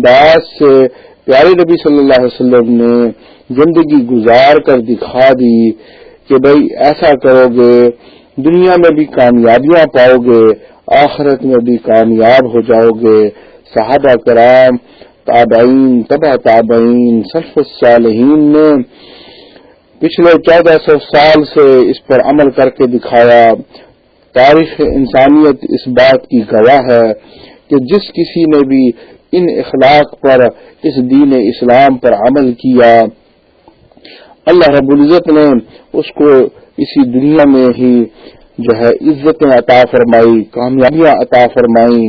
انداز سے پیارے نبی صلی اللہ علیہ وسلم نے زندگی گزار کر دکھا دی کہ بھائی ایسا کرو گے، دنیا میں بھی کامیابیاں پاؤ گے، آخرت میں بھی کامیاب ہو جاؤ گے۔ صحابہ کرام، تابعین تبا تابعین، سلف الصالحین نے پچھلے چودہ سو سال سے اس پر عمل کر کے دکھایا۔ تاریخ انسانیت اس بات کی گواہ ہے کہ جس کسی نے بھی ان اخلاق پر، اس دین اسلام پر عمل کیا۔ اللہ رب العزت نے اس کو اسی دنیا میں ہی جو ہے عزتیں عطا فرمائی، کامیابیاں عطا فرمائی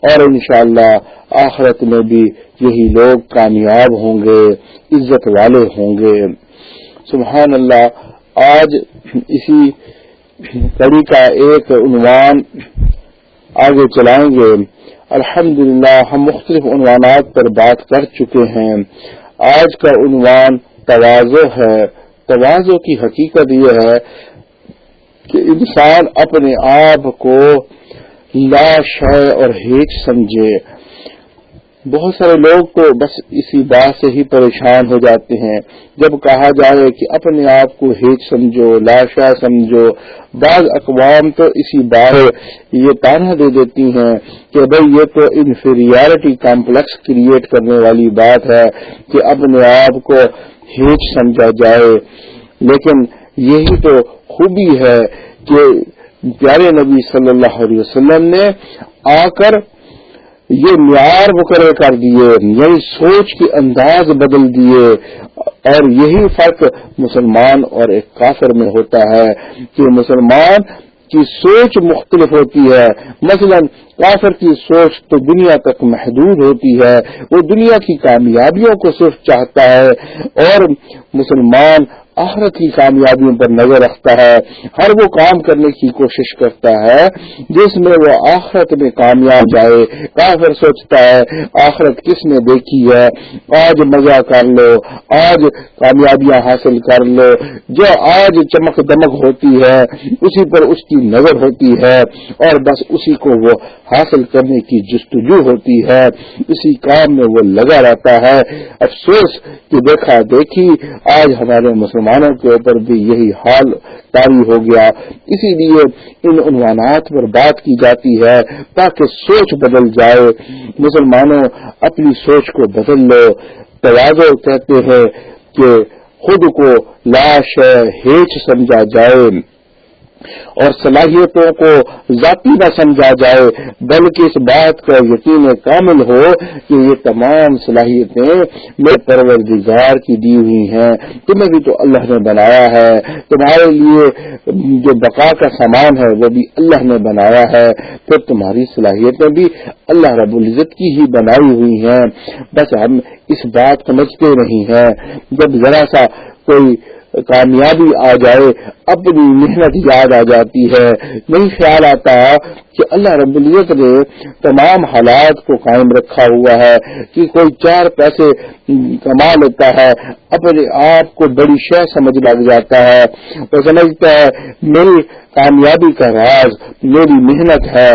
اور انشاءاللہ آخرت میں بھی یہی لوگ کامیاب ہوں گے، عزت والے ہوں گے۔ سبحان اللہ آج اسی کڑی کا ایک عنوان آگے چلائیں گے۔ الحمد ہم مختلف عنوانات پر بات کر چکے ہیں۔ آج کا عنوان توازو ہے۔ توازو کی حقیقت یہ ہے کہ انسان اپنے آپ کو لاش ہے اور ہیچ سمجھے۔ بہت سارے لوگ تو بس اسی بات سے ہی پریشان ہو جاتے ہیں۔ جب کہا جائے کہ اپنے آپ کو ہیچ سمجھو، لاشا سمجھو، بعض اقوام تو اسی بار یہ تانا دے دیتی ہیں کہ بھئی یہ تو انفیریٹی کمپلیکس کریٹ کرنے والی بات ہے کہ اپنے آپ کو ہیچ سمجھا جائے۔ لیکن یہی تو خوبی ہے کہ پیارے نبی صلی اللہ علیہ وسلم نے آ کر یہ معیار مقرر کر دیے یعنی سوچ کے انداز بدل دیے۔ اور یہی فرق مسلمان اور ایک کافر میں ہوتا ہے کہ مسلمان کی سوچ مختلف ہوتی ہے۔ مثلا کافر کی سوچ تو دنیا تک محدود ہوتی ہے، وہ دنیا کی کامیابیوں کو صرف چاہتا ہے۔ اور مسلمان آخرت کی کامیابیوں پر نظر رکھتا ہے، ہر وہ کام کرنے کی کوشش کرتا ہے جس میں وہ آخرت میں کامیاب جائے۔ کافر سوچتا ہے، آخرت کس نے دیکھی ہے؟ آج مزہ کر لو، آج کامیابیاں حاصل کر لو۔ جو آج چمک دمک ہوتی ہے، اسی پر اس کی نظر ہوتی ہے اور بس اسی کو وہ حاصل کرنے کی جستجو ہوتی ہے۔ اسی کام میں وہ لگا رہتا ہے۔ افسوس کہ دیکھا دیکھی، آج ہمارے مسلمانوں کے اوپر بھی یہی حال تاری ہو گیا۔ اسی لیے ان عنوانات پر بات کی جاتی ہے تاکہ سوچ بدل جائے۔ مسلمانوں اپنی سوچ کو بدل لو۔ توازو کہتے ہیں کہ خود کو لاش ہیچ سمجھا جائے۔ اور صلاحیتوں کو ذاتی نہ سمجھا جائے، بلکہ اس بات کا یقین کامل ہو کہ یہ تمام صلاحیتیں میں پروردگار کی دی ہوئی ہیں۔ تمہیں بھی تو اللہ نے بنایا ہے۔ تمہارے لیے جو بقا کا سامان ہے، وہ بھی اللہ نے بنایا ہے۔ پھر تمہاری صلاحیتیں بھی اللہ رب العزت کی ہی بنائی ہوئی ہیں۔ بس ہم اس بات سمجھتے نہیں ہیں۔ جب ذرا سا کوئی کامیابی آ جائے، اپنی محنت یاد آ جاتی ہے۔ نہیں خیال آتا کہ اللہ رب العزت نے تمام حالات کو قائم رکھا ہوا ہے، کہ کوئی چار پیسے کما لیتا ہے، اپنے آپ کو بڑی شہ سمجھ لگ جاتا ہے۔ وہ سمجھتا ہے، میری کامیابی کا راز میری محنت ہے،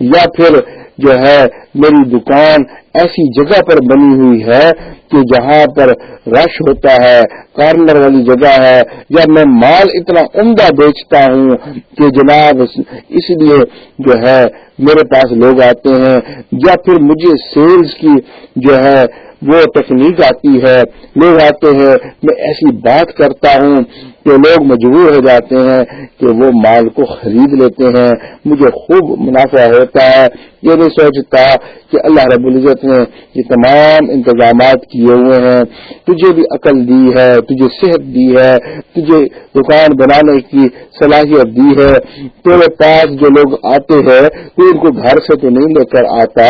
یا پھر جو ہے میری دکان ایسی جگہ پر بنی ہوئی ہے کہ جہاں پر رش ہوتا ہے، کارنر والی جگہ ہے، یا میں مال اتنا عمدہ بیچتا ہوں کہ جناب، اس لیے جو ہے، میرے پاس لوگ آتے ہیں، یا پھر مجھے سیلز کی جو ہے وہ تکنیک آتی ہے، لوگ آتے ہیں، میں ایسی بات کرتا ہوں کہ لوگ مجبور ہو جاتے ہیں کہ وہ مال کو خرید لیتے ہیں۔ مجھے خوب منافع ہوتا ہے، یہ نہیں سوچتا کہ اللہ رب العزت نے یہ تمام انتظامات کیے ہوئے ہیں۔ تجھے بھی عقل دی ہے، تجھے صحت دی ہے، تجھے دکان بنانے کی صلاحیت دی ہے۔ تیرے پاس جو لوگ آتے ہیں تو ان کو گھر سے تو نہیں لے کر آتا،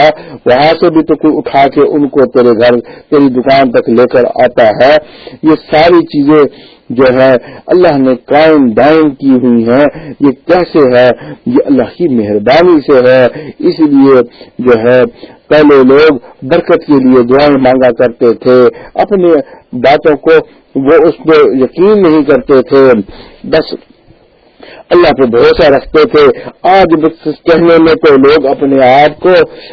وہاں سے بھی تو کوئی اٹھا کے ان کو تیرے گھر تیری دکان تک لے کر آتا ہے۔ یہ ساری چیزیں جو ہے اللہ نے قائم دائم کی ہوئی ہیں۔ یہ کیسے ہے یہ اللہ کی مہربانی سے ہے اس لیے جو ہے، پہلے لوگ برکت کے لیے دعائیں مانگا کرتے تھے۔ اپنی باتوں کو وہ اس پہ یقین نہیں کرتے تھے۔ بس اللہ پہ بھروسہ رکھتے تھے۔ آج کہنے میں تو لوگ اپنے آپ کو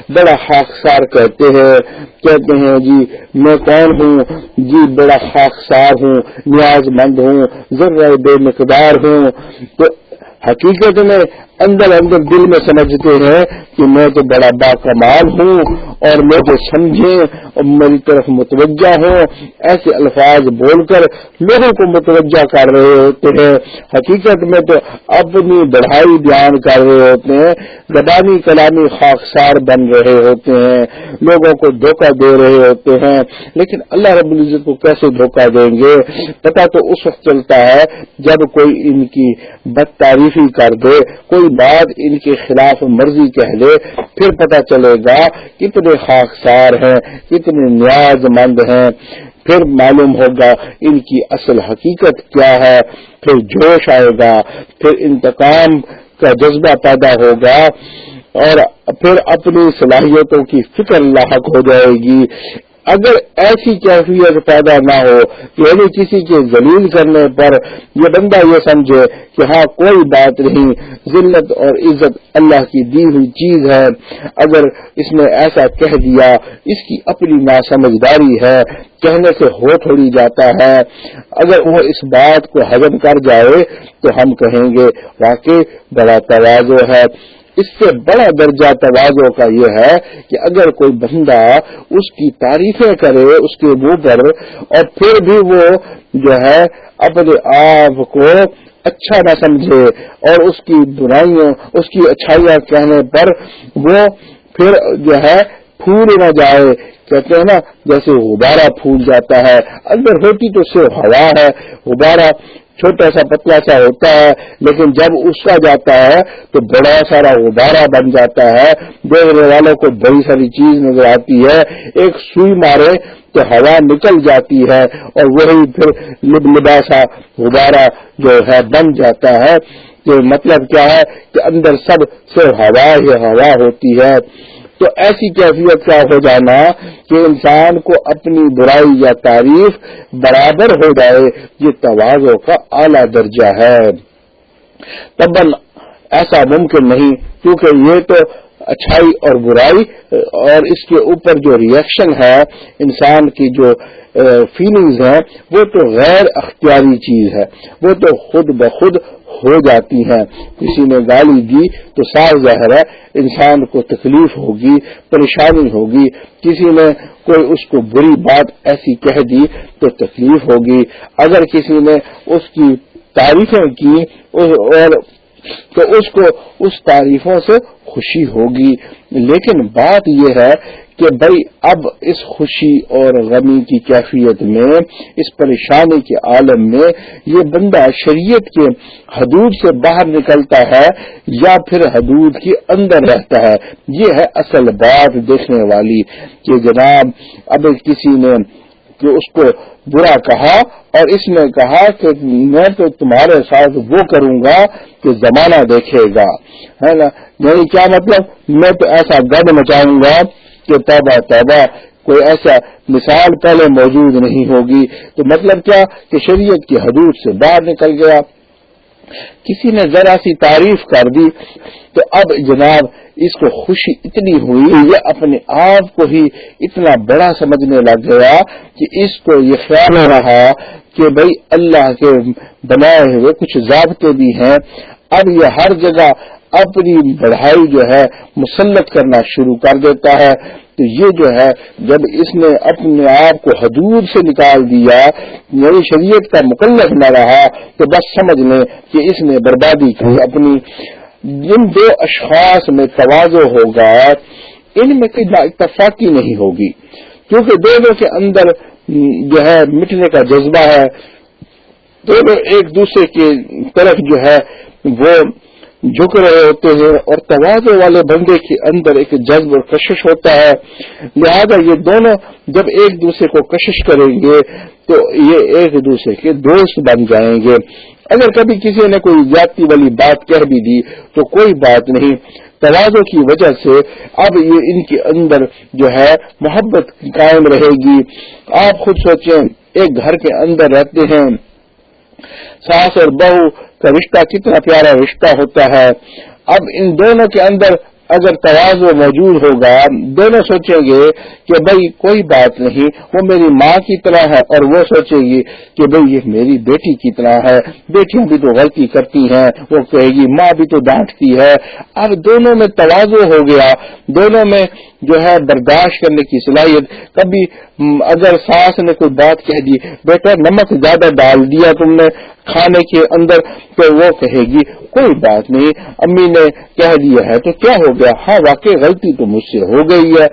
بڑا خاکسار کہتے ہیں۔ کہتے ہیں جی میں کون ہوں؟ جی بڑا خاکسار ہوں نیاز مند ہوں ذرا بے مقدار ہوں۔ تو حقیقت میں اندر اندر دل میں سمجھتے ہیں کہ میں تو بڑا با کمال ہوں اور مجھے سمجھیں اور میری طرف متوجہ ہوں۔ ایسے الفاظ بول کر لوگوں کو متوجہ کر رہے ہوتے ہیں۔ حقیقت میں تو اپنی بڑھائی بیان کر رہے ہوتے ہیں۔ زبانی کلامی خاکسار بن رہے ہوتے ہیں۔ لوگوں کو دھوکہ دے رہے ہوتے ہیں۔ لیکن اللہ رب العزت کو کیسے دھوکہ دیں گے؟ پتا تو اس وقت چلتا ہے جب کوئی ان کی بد تعریفی کر دے، کوئی کوئی بات ان کے خلاف مرضی کہہ لے، پھر پتہ چلے گا کتنے خاکسار ہیں، کتنے نیاز مند ہیں۔ پھر معلوم ہوگا ان کی اصل حقیقت کیا ہے۔ پھر جوش آئے گا، پھر انتقام کا جذبہ پیدا ہوگا اور پھر اپنی صلاحیتوں کی فکر لاحق ہو جائے گی۔ اگر ایسی کیفیت پیدا نہ ہو یعنی کسی کے ذلیل کرنے پر یہ بندہ یہ سمجھے کہ ہاں کوئی بات نہیں، ذلت اور عزت اللہ کی دی ہوئی چیز ہے۔ اگر اس نے ایسا کہہ دیا، اس کی اپنی ناسمجھداری ہے، کہنے سے ہو تھوڑی جاتا ہے۔ اگر وہ اس بات کو ہضم کر جائے تو ہم کہیں گے، واقعی بڑا توازو ہے۔ اس سے بڑا درجہ توازوں کا یہ ہے کہ اگر کوئی بندہ اس کی تعریفیں کرے اس کے منہ پر اور پھر بھی وہ جو ہے اپنے آپ کو اچھا نہ سمجھے اور اس کی برائیوں اس کی اچھائیاں کہنے پر وہ پھر جو ہے پھول نہ جائے۔ کہتے ہیں نا، جیسے غبارہ پھول جاتا ہے۔ اندر ہوتی تو صرف ہوا ہے۔ غبارہ چھوٹا سا پتلا سا ہوتا ہے، لیکن جب اس کا جاتا ہے تو بڑا سارا غبارہ بن جاتا ہے۔ دیکھنے والوں کو بڑی ساری چیز نظر آتی ہے۔ ایک سوئی مارے تو ہوا نکل جاتی ہے اور وہی پھر لب لباسا غبارہ جو ہے بن جاتا ہے۔ تو مطلب کیا ہے کہ اندر سب سے ہوا ہی ہوا ہوتی ہے۔ تو ایسی کیفیت کیا ہو جانا کہ انسان کو اپنی برائی یا تعریف برابر ہو جائے، یہ توازوں کا اعلیٰ درجہ ہے۔ تبن ایسا ممکن نہیں، کیونکہ یہ تو اچھائی اور برائی، اور اس کے اوپر جو ریئیکشن ہے، انسان کی جو فیلنگز ہیں، وہ تو غیر اختیاری چیز ہے۔ وہ تو خود بخود ہو جاتی ہیں۔ کسی نے گالی دی تو صاف ظاہر ہے، انسان کو تکلیف ہوگی، پریشانی ہوگی۔ کسی نے کوئی اس کو بری بات ایسی کہہ دی تو تکلیف ہوگی۔ اگر کسی نے اس کی تعریفیں کی، اور تو اس کو اس تعریفوں سے خوشی ہوگی۔ لیکن بات یہ ہے کہ بھائی اب اس خوشی اور غمی کی کیفیت میں، اس پریشانی کے عالم میں یہ بندہ شریعت کے حدود سے باہر نکلتا ہے یا پھر حدود کے اندر رہتا ہے۔ یہ ہے اصل بات دیکھنے والی کہ جناب، اب کسی نے کہ اس کو برا کہا اور اس نے کہا کہ میں تو تمہارے ساتھ وہ کروں گا کہ زمانہ دیکھے گا، ہے نا؟ یعنی کیا مطلب؟ میں تو ایسا گد مچاؤں گا کہ توبہ توبہ، کوئی ایسا مثال پہلے موجود نہیں ہوگی۔ تو مطلب کیا؟ کہ شریعت کی حدود سے باہر نکل گیا۔ کسی نے ذرا سی تعریف کر دی تو اب جناب اس کو خوشی اتنی ہوئی یہ اپنے آپ کو ہی اتنا بڑا سمجھنے لگ گیا کہ اس کو یہ خیال ہو رہا کہ بھائی اللہ کے بنائے ہوئے کچھ ضابطے بھی ہیں۔ اب یہ ہر جگہ اپنی بڑھائی جو ہے مسلط کرنا شروع کر دیتا ہے۔ تو یہ جو ہے، جب اس نے اپنے آپ کو حدود سے نکال دیا میری شریعت کا مکلف نہ رہا، تو بس سمجھ لیں کہ اس نے بربادی کی۔ اپنی جن دو اشخاص میں توازو ہوگا، ان میں کوئی اتفاقی نہیں ہوگی۔ کیونکہ دونوں کے اندر جو ہے، مٹنے کا جذبہ ہے۔ دونوں ایک دوسرے کی طرف جو ہے، وہ جھک رہے ہوتے ہیں اور توازو والے بندے کے اندر ایک جذب اور کشش ہوتا ہے۔ لہذا یہ دونوں جب ایک دوسرے کو کشش کریں گے، تو یہ ایک دوسرے کے دوست بن جائیں گے۔ اگر کبھی کسی نے کوئی زیادتی والی بات کہہ بھی دی تو کوئی بات نہیں۔ توازو کی وجہ سے اب یہ ان کے اندر جو ہے محبت قائم رہے گی۔ آپ خود سوچیں، ایک گھر کے اندر رہتے ہیں۔ ساس اور بہو کا رشتہ کتنا پیارا رشتہ ہوتا ہے۔ اب ان دونوں کے اندر اگر توازو موجود ہوگا، دونوں سوچیں گے کہ بھائی کوئی بات نہیں، وہ میری ماں کی طرح ہے اور وہ سوچے گی کہ بھائی یہ میری بیٹی کی طرح ہے، بیٹیاں بھی تو غلطی کرتی ہیں، وہ کہے گی ماں بھی تو ڈانٹتی ہے۔ اب دونوں میں توازو ہو گیا، دونوں میں جو ہے برداشت کرنے کی صلاحیت۔ کبھی اگر ساس نے کوئی بات کہہ دی، بیٹا نمک زیادہ ڈال دیا تم نے کھانے کے اندر، تو وہ کہے گی کوئی بات نہیں، امی نے کہہ دیا ہے تو کیا ہو گیا؟ ہاں واقعی غلطی تو مجھ سے ہو گئی ہے۔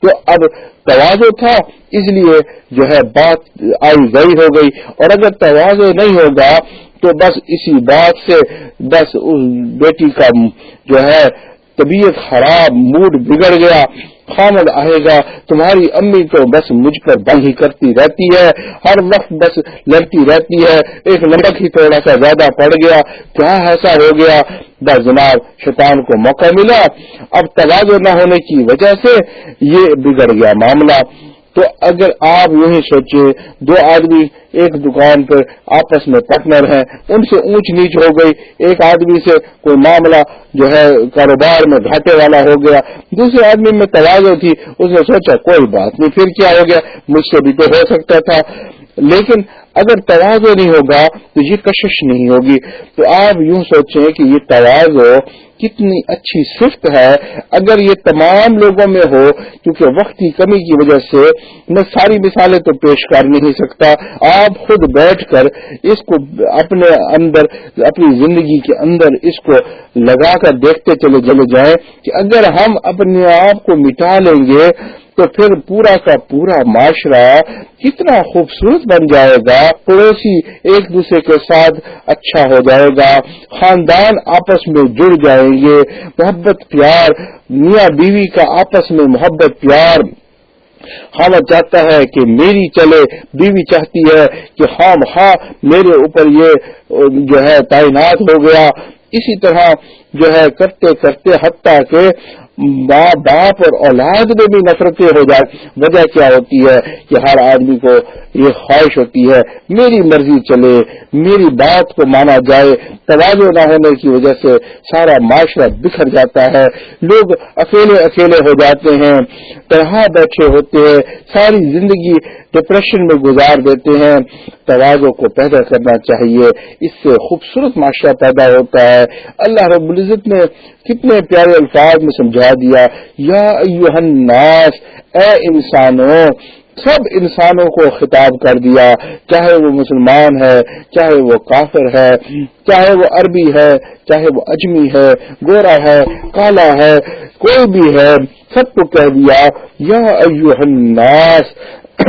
تو اب توازو تھا، اس لیے جو ہے بات آئی گئی ہو گئی۔ اور اگر توازو نہیں ہوگا تو بس اسی بات سے بس اس بیٹی کا جو ہے طبیعت خراب، موڈ بگڑ گیا۔ خامد آئے گا، تمہاری امی تو بس مجھ پر بند ہی کرتی رہتی ہے، ہر وقت بس لڑتی رہتی ہے، ایک نمک ہی تھوڑا سا زیادہ پڑ گیا، کیا ایسا ہو گیا؟ بس جناب شیطان کو موقع ملا، اب توازو نہ ہونے کی وجہ سے یہ بگڑ گیا معاملہ۔ تو اگر آپ یوں ہی سوچے، دو آدمی ایک دکان پر آپس میں پارٹنر ہیں، ان سے اونچ نیچ ہو گئی، ایک آدمی سے کوئی معاملہ جو ہے کاروبار میں گھاٹے والا ہو گیا، دوسرے آدمی میں توازو تھی، اس نے سوچا، کوئی بات نہیں، پھر کیا ہو گیا؟ مجھ سے بھی تو ہو سکتا تھا۔ لیکن اگر توازو نہیں ہوگا تو یہ کشش نہیں ہوگی۔ تو آپ یوں سوچیں کہ یہ توازو کتنی اچھی صفت ہے اگر یہ تمام لوگوں میں ہو، کیونکہ وقت کی کمی کی وجہ سے میں ساری مثالیں تو پیش کر نہیں سکتا۔ آپ خود بیٹھ کر اس کو اپنے اندر، اپنی زندگی کے اندر اس کو لگا کر دیکھتے چلے چلے جائیں کہ اگر ہم اپنے آپ کو مٹا لیں گے تو پھر پورا کا پورا معاشرہ کتنا خوبصورت بن جائے گا، پڑوسی ایک دوسرے کے ساتھ اچھا ہو جائے گا، خاندان آپس میں جڑ جائیں گے، محبت، پیار، میاں بیوی کا آپس میں محبت، پیار۔ خامہ چاہتا ہے کہ میری چلے، بیوی چاہتی ہے کہ ہاں ہاں میرے اوپر یہ جو ہے تعینات ہو گیا۔ اسی طرح جو ہے کرتے کرتے حتیٰ کہ ماں باپ اور اولاد میں بھی نفرتیں ہو جائے وجہ کیا ہوتی ہے کہ ہر آدمی کو یہ خواہش ہوتی ہے، میری مرضی چلے، میری بات کو مانا جائے توازو نہ ہونے کی وجہ سے سارا معاشرہ بکھر جاتا ہے۔ لوگ اکیلے اکیلے ہو جاتے ہیں، تنہا بیٹھے ہوتے ہیں، ساری زندگی ڈپریشن میں گزار دیتے ہیں توازو کو پیدا کرنا چاہیے۔ اس سے خوبصورت معاشرہ پیدا ہوتا ہے۔ اللہ رب العزت نے کتنے پیارے الفاظ میں سمجھا دیا۔ یا الناس، اے انسانوں، سب انسانوں کو خطاب کر دیا۔ چاہے وہ مسلمان ہے، چاہے وہ کافر ہے، چاہے وہ عربی ہے، چاہے وہ اجمی ہے، گورا ہے، کالا ہے، کوئی بھی ہے، سب کو کہہ دیا، یا ایوہ الناس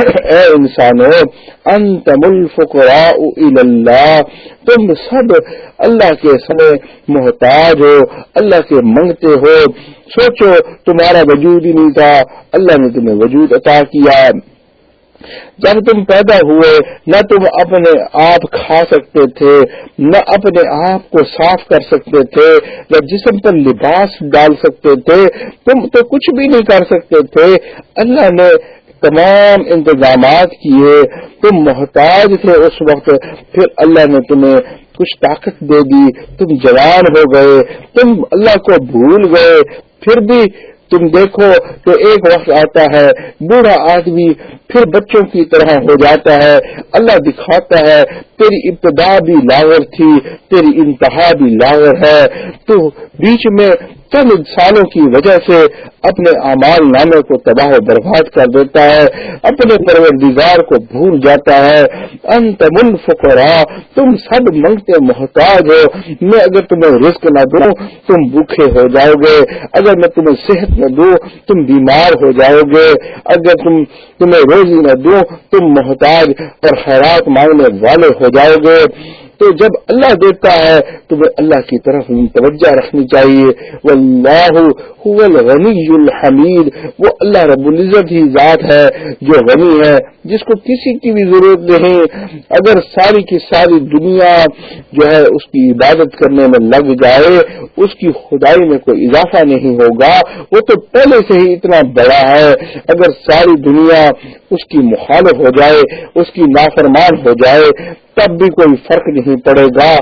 اے انسانوں انتم الفقراء اللہ، تم سب اللہ کے سمے محتاج ہو، اللہ کے منگتے ہو۔ سوچو، تمہارا وجود ہی نہیں تھا، اللہ نے تمہیں وجود عطا کیا۔ جب تم پیدا ہوئے، نہ تم اپنے آپ کھا سکتے تھے، نہ اپنے آپ کو صاف کر سکتے تھے نہ جسم پر لباس ڈال سکتے تھے، تم تو کچھ بھی نہیں کر سکتے تھے۔ اللہ نے تمام انتظامات کیے، تم محتاج تھے اس وقت، پھر اللہ نے تمہیں کچھ طاقت دے دی، تم جوان ہو گئے، تم اللہ کو بھول گئے، پھر بھی تم دیکھو تو ایک وقت آتا ہے، بوڑھا آدمی پھر بچوں کی طرح ہو جاتا ہے، اللہ دکھاتا ہے، تیری ابتدا بھی لاغر تھی، تیری انتہا بھی لاغر ہے، تو بیچ میں چند سالوں کی وجہ سے اپنے امال نامے کو تباہ و برباد کر دیتا ہے، اپنے پروردگار کو بھول جاتا ہے۔ انت منفقرا تم سب منگتے محتاج ہو۔ میں اگر تمہیں رزق نہ دوں، تم بھوکے ہو جاؤ گے۔ اگر میں تمہیں صحت نہ دوں، تم بیمار ہو جاؤ گے۔ اگر تم تمہیں روزی نہ دوں، تم محتاج اور خیرات مانگنے والے ہو جاؤ گے۔ تو جب اللہ دیتا ہے تو وہ اللہ کی طرف توجہ رکھنی چاہیے۔ واللہ هو الغنی الحمید۔ وہ اللہ رب العزت ہی ذات ہے جو غنی ہے، جس کو کسی کی بھی ضرورت نہیں۔ اگر ساری کی ساری دنیا جو ہے اس کی عبادت کرنے میں لگ جائے اس کی خدائی میں کوئی اضافہ نہیں ہوگا۔ وہ تو پہلے سے ہی اتنا بڑا ہے۔ اگر ساری دنیا اس کی مخالف ہو جائے، اس کی نافرمان ہو جائے، تب بھی کوئی فرق نہیں پڑے گا۔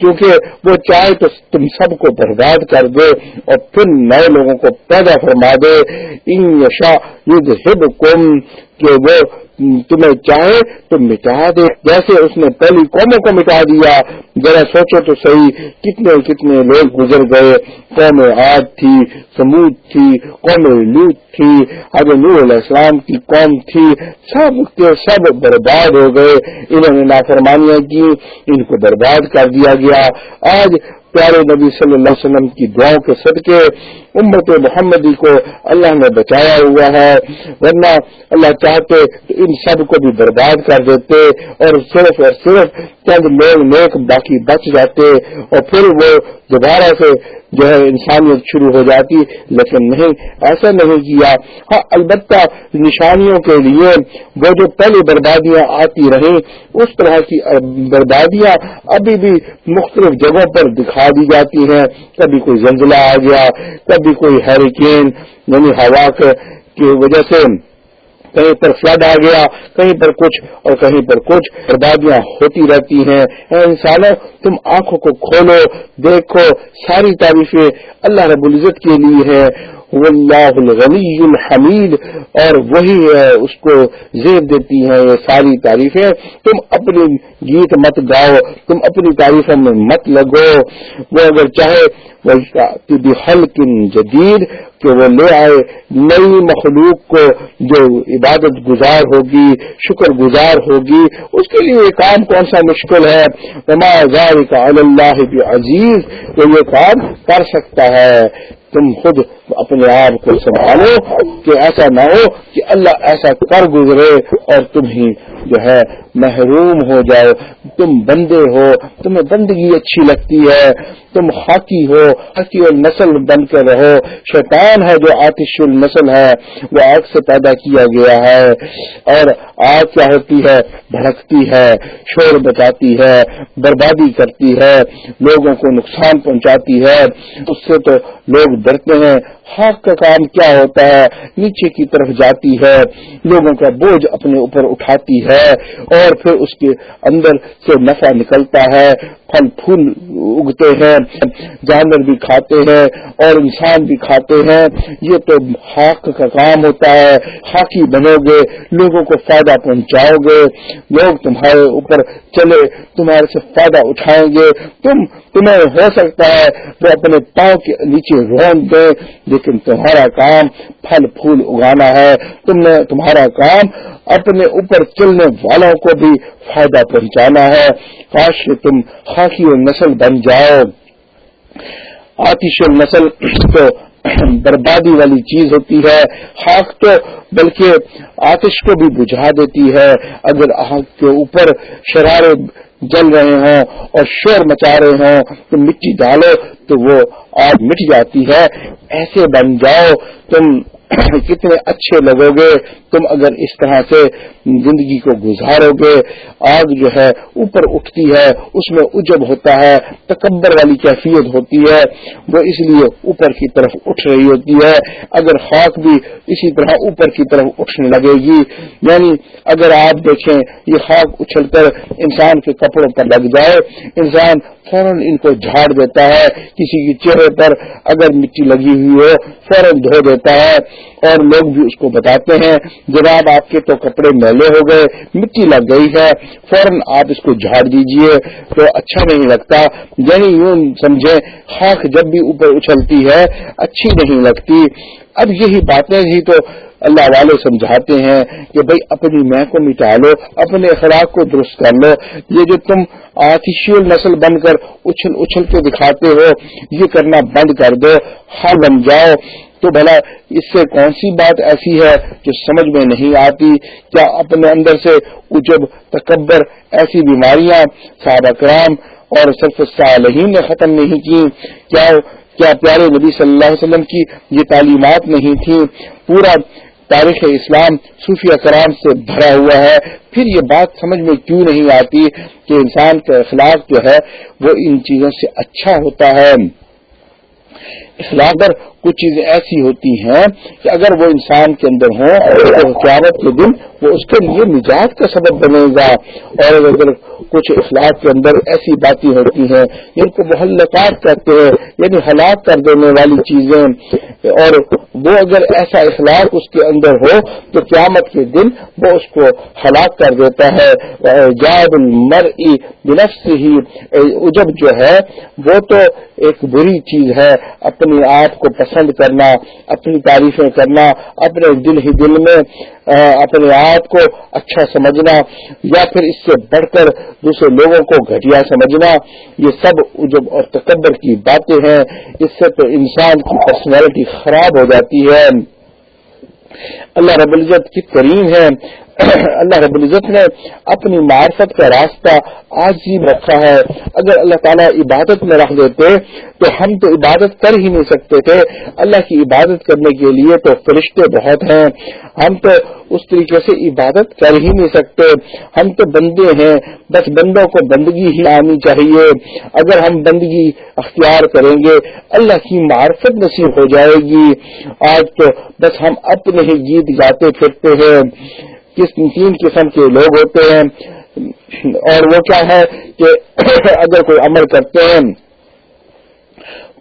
کیونکہ وہ چاہے تو تم سب کو برباد کر دے اور پھر نئے لوگوں کو پیدا فرما دے۔ ان یشا ہب کہ وہ تمہیں چاہے تو مٹا دے۔ جیسے اس نے پہلی قوموں کو مٹا دیا، ذرا سوچو تو صحیح کتنے کتنے لوگ گزر گئے۔ قوم آد تھی سمود تھی، قوم لوت تھی نور علیہ السلام کی قوم تھی۔ سب کے سب برباد ہو گئے۔ انہوں نے نافرمانیاں کی، ان کو برباد کر دیا گیا۔ آج پیارے نبی صلی اللہ علیہ وسلم کی دعاؤں کے صدقے امت محمدی کو اللہ نے بچایا ہوا ہے، ورنہ اللہ چاہتے تو ان سب کو بھی برباد کر دیتے اور صرف اور صرف چند لوگ نیک باقی بچ جاتے اور پھر وہ دوبارہ سے جو ہے انسانیت شروع ہو جاتی، لیکن نہیں، ایسا نہیں کیا۔ ہاں البتہ نشانیوں کے لیے وہ جو پہلی بربادیاں آتی رہیں، اس طرح کی بربادیاں ابھی بھی مختلف جگہوں پر دکھا دی جاتی ہیں۔ کبھی کوئی زلزلہ آ گیا، کبھی کوئی ہیریکین یعنی ہوا کی وجہ سے کہیں پر فلڈ آ گیا، کہیں پر کچھ اور کہیں پر کچھ بربادیاں ہوتی رہتی ہیں۔ اے انسانوں، تم آنکھوں کو کھولو، دیکھو، ساری تعریفیں اللہ رب العزت کے لیے ہے واللہ الغنی الحمید، اور وہی ہے، اس کو زیب دیتی ہیں، یہ ساری تعریفیں۔ تم اپنی گیت مت گاؤ، تم اپنی تعریفوں میں مت لگو۔ وہ اگر چاہے حلقن جدید، کہ وہ لے آئے نئی مخلوق کو جو عبادت گزار ہوگی، شکر گزار ہوگی۔ اس کے لیے یہ کام کون سا مشکل ہے؟ کا اللہ عزیز تو یہ کام کر سکتا ہے۔ تم خود اپنے آپ کو سنبھالو کہ ایسا نہ ہو کہ اللہ ایسا کر گزرے اور تم ہی جو ہے محروم ہو جاؤ تم بندے ہو، تمہیں بندگی اچھی لگتی ہے، تم ہاکی ہو ہاکی اور نسل بن کر رہو۔ شیطان ہے جو آتش النسل ہے، وہ آگ سے پیدا کیا گیا ہے اور آگ کیا ہوتی ہے؟ بھڑکتی ہے، شور بچاتی ہے، بربادی کرتی ہے، لوگوں کو نقصان پہنچاتی ہے۔ اس سے تو لوگ ڈرتے ہیں حق کا کام کیا ہوتا ہے؟ نیچے کی طرف جاتی ہے، لوگوں کا بوجھ اپنے اوپر اٹھاتی ہے اور پھر اس کے اندر سے نفع نکلتا ہے، پھل پھول اگتے ہیں، جانور بھی کھاتے ہیں اور انسان بھی کھاتے ہیں۔ یہ تو حق کا کام ہوتا ہے، خاکی بنو گے، لوگوں کو فائدہ پہنچاؤ گے۔ لوگ تمہارے اوپر چلے، تمہارے سے فائدہ اٹھائیں گے۔ تم، تمہیں ہو سکتا ہے وہ اپنے پاؤں کے نیچے رون دیں لیکن تمہارا کام پھل پھول اگانا ہے۔ تم نے تمہارا کام اپنے اوپر چلنے والوں کو بھی فائدہ پہنچانا ہے۔ کاش تم خاکی و نسل بن جاؤ۔ آتش نسل تو بربادی والی چیز ہوتی ہے۔ خاک تو بلکہ آتش کو بھی بجھا دیتی ہے۔ اگر آگ کے اوپر شرارے جل رہے ہوں اور شور مچا رہے ہوں تو مٹی ڈالو تو وہ آگ مٹ جاتی ہے۔ ایسے بن جاؤ، تم کتنے اچھے لگو گے، تم اگر اس طرح سے زندگی کو گزارو گے، آگ جو ہے اوپر اٹھتی ہے، اس میں اجب ہوتا ہے، تکبر والی کیفیت ہوتی ہے، وہ اس لیے اوپر کی طرف اٹھ رہی ہوتی ہے۔ اگر خاک بھی اسی طرح اوپر کی طرف اٹھنے لگے گی یعنی اگر آپ دیکھیں یہ خاک اچھل کر انسان کے کپڑوں پر لگ جائے، انسان فوراً ان کو جھاڑ دیتا ہے، کسی کے چہرے پر اگر مٹی لگی ہوئی ہو، فوراً دھو دیتا ہے۔ اور لوگ بھی اس کو بتاتے ہیں، جناب آپ کے تو کپڑے میلے ہو گئے، مٹی لگ گئی ہے، فوراً آپ اس کو جھاڑ دیجیے۔ تو اچھا نہیں لگتا۔ یعنی یوں سمجھے خاک جب بھی اوپر اچھلتی ہے، اچھی نہیں لگتی۔ اب یہی باتیں ہی تو اللہ والے سمجھاتے ہیں کہ بھائی اپنی میں کو مٹا لو، اپنے اخلاق کو درست کر لو۔ یہ جو تم آرٹیفیشل نسل بن کر اچھل اچھل کے دکھاتے ہو، یہ کرنا بند کر دو۔ ہر بن جاؤ۔ تو بھلا، اس سے کون سی بات ایسی ہے جو سمجھ میں نہیں آتی؟ کیا اپنے اندر سے اجب تکبر ایسی بیماریاں صحابہ کرام اور صرف صالحین نے ختم نہیں کی کیا کیا پیارے نبی صلی اللہ علیہ وسلم کی یہ تعلیمات نہیں تھیں؟ پورا تاریخ اسلام صوفیہ کرام سے بھرا ہوا ہے۔ پھر یہ بات سمجھ میں کیوں نہیں آتی کہ انسان کا اخلاق جو ہے وہ ان چیزوں سے اچھا ہوتا ہے؟ اخلاق پر کچھ چیزیں ایسی ہوتی ہیں کہ اگر وہ انسان کے اندر ہوں تو قیامت کے دن وہ اس کے لیے نجات کا سبب بنے گا۔ اور اگر کچھ اخلاق کے اندر ایسی باتیں ہوتی ہیں، جن کو محلقات کہتے ہیں یعنی ہلاک کر دینے والی چیزیں، اور وہ اگر ایسا اخلاق اس کے اندر ہو تو قیامت کے دن وہ اس کو ہلاک کر دیتا ہے۔ جاد المر بنفس ہی اجب جو ہے، وہ تو ایک بری چیز ہے۔ اپنے آپ کو پسند کرنا، اپنی تعریفیں کرنا، اپنے دل ہی دل میں اپنے آپ کو اچھا سمجھنا یا پھر اس سے بڑھ کر دوسرے لوگوں کو گھٹیا سمجھنا، یہ سب عجب اور تکبر کی باتیں ہیں۔ اس سے تو انسان کی پرسنالٹی خراب ہو جاتی ہے۔ اللہ رب العزت کی کریم ہے۔ اللہ رب العزت نے اپنی معرفت کا راستہ آج ہی رکھا ہے۔ اگر اللہ تعالیٰ عبادت میں رکھ دیتے تو ہم تو عبادت کر ہی نہیں سکتے تھے۔ اللہ کی عبادت کرنے کے لیے تو فرشتے بہت ہیں۔ ہم تو اس طریقے سے عبادت کر ہی نہیں سکتے۔ ہم تو بندے ہیں۔ بس بندوں کو بندگی ہی آنی چاہیے۔ اگر ہم بندگی اختیار کریں گے، اللہ کی معرفت نصیب ہو جائے گی۔ آج تو بس ہم اپنے ہی گیت گاتے پھرتے ہیں۔ تین قسم کے لوگ ہوتے ہیں اور وہ کیا ہے کہ اگر کوئی عمل کرتے ہیں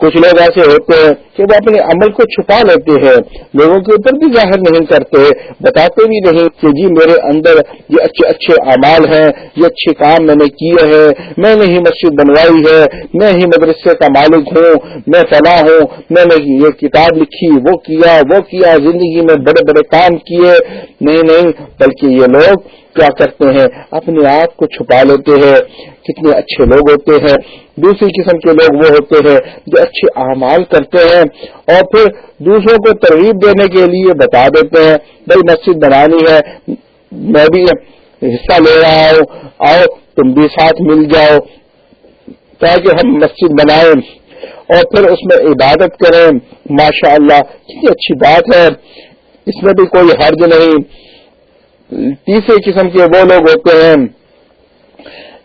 کچھ لوگ ایسے ہوتے ہیں کہ وہ اپنے عمل کو چھپا لیتے ہیں، لوگوں کے اوپر بھی ظاہر نہیں کرتے، بتاتے بھی نہیں کہ جی میرے اندر یہ اچھے اچھے اعمال ہیں، یہ اچھے کام میں نے کیے ہیں، میں نے ہی مسجد بنوائی ہے، میں ہی مدرسے کا مالک ہوں، میں فلاں ہوں، میں نے یہ کتاب لکھی، وہ کیا وہ کیا، زندگی میں بڑے بڑے کام کیے۔ نہیں نہیں، بلکہ یہ لوگ کیا کرتے ہیں، اپنے آپ کو چھپا لیتے ہیں، کتنے اچھے لوگ ہوتے ہیں۔ دوسری قسم کے لوگ وہ ہوتے ہیں جو اچھے اعمال کرتے ہیں اور پھر دوسروں کو ترغیب دینے کے لیے بتا دیتے ہیں، بھائی مسجد بنانی ہے، میں بھی حصہ لے رہا ہوں، آؤ تم بھی ساتھ مل جاؤ۔ تاکہ ہم مسجد بنائیں اور پھر اس میں عبادت کریں۔ ماشاء اللہ کتنی اچھی بات ہے۔ اس میں بھی کوئی حرج نہیں۔ تیسرے قسم کے وہ لوگ ہوتے ہیں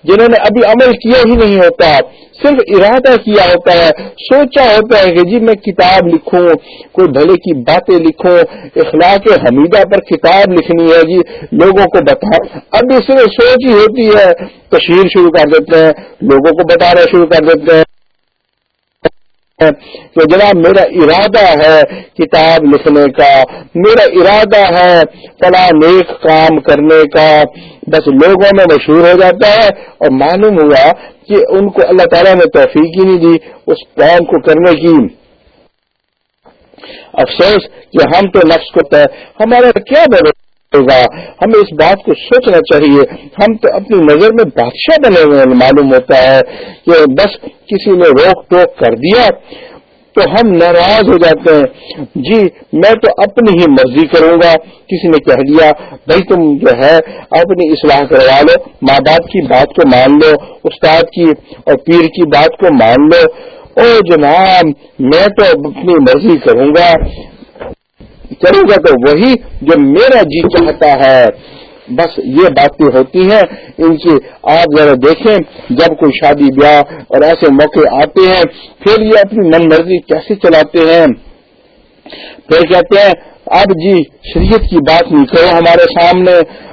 جنہوں نے ابھی عمل کیا ہی نہیں ہوتا، صرف ارادہ کیا ہوتا ہے، سوچا ہوتا ہے کہ جی میں کتاب لکھوں، کوئی بھلے کی باتیں لکھوں، اخلاق حمیدہ پر کتاب لکھنی ہے جی لوگوں کو بتا۔ ابھی صرف سوچ ہی ہوتی ہے، تشہیر شروع کر دیتے ہیں، لوگوں کو بتانا شروع کر دیتے ہیں۔ کہ جناب میرا ارادہ ہے کتاب لکھنے کا، میرا ارادہ ہے فلاں نیک کام کرنے کا۔ بس لوگوں میں مشہور ہو جاتا ہے اور معلوم ہوا کہ ان کو اللہ تعالیٰ نے توفیق ہی نہیں دی اس کام کو کرنے کی۔ افسوس کہ ہم تو نفس کو ہمارا کیا بڑے ہوگا ہمیں اس بات کو سوچنا چاہیے۔ ہم تو اپنی نظر میں بادشاہ بنے ہوئے معلوم ہوتا ہے کہ بس کسی نے روک ٹوک کر دیا تو ہم ناراض ہو جاتے ہیں۔ جی میں تو اپنی ہی مرضی کروں گا۔ کسی نے کہہ دیا، بھائی تم جو ہے، اپنی اصلاح کروا لو، ماں باپ کی بات کو مان لو، استاد کی اور پیر کی بات کو مان لو۔ او جناب، میں تو اپنی مرضی کروں گا۔ کروں گا تو وہی جو میرا جی چاہتا ہے۔ بس یہ باتیں ہوتی ہیں۔ ان کی آپ ذرا دیکھیں۔ جب کوئی شادی بیاہ اور ایسے موقع آتے ہیں، پھر یہ اپنی من مرضی کیسے چلاتے ہیں؟ پھر کہتے ہیں اب جی شریعت کی بات نہیں کرو ہمارے سامنے،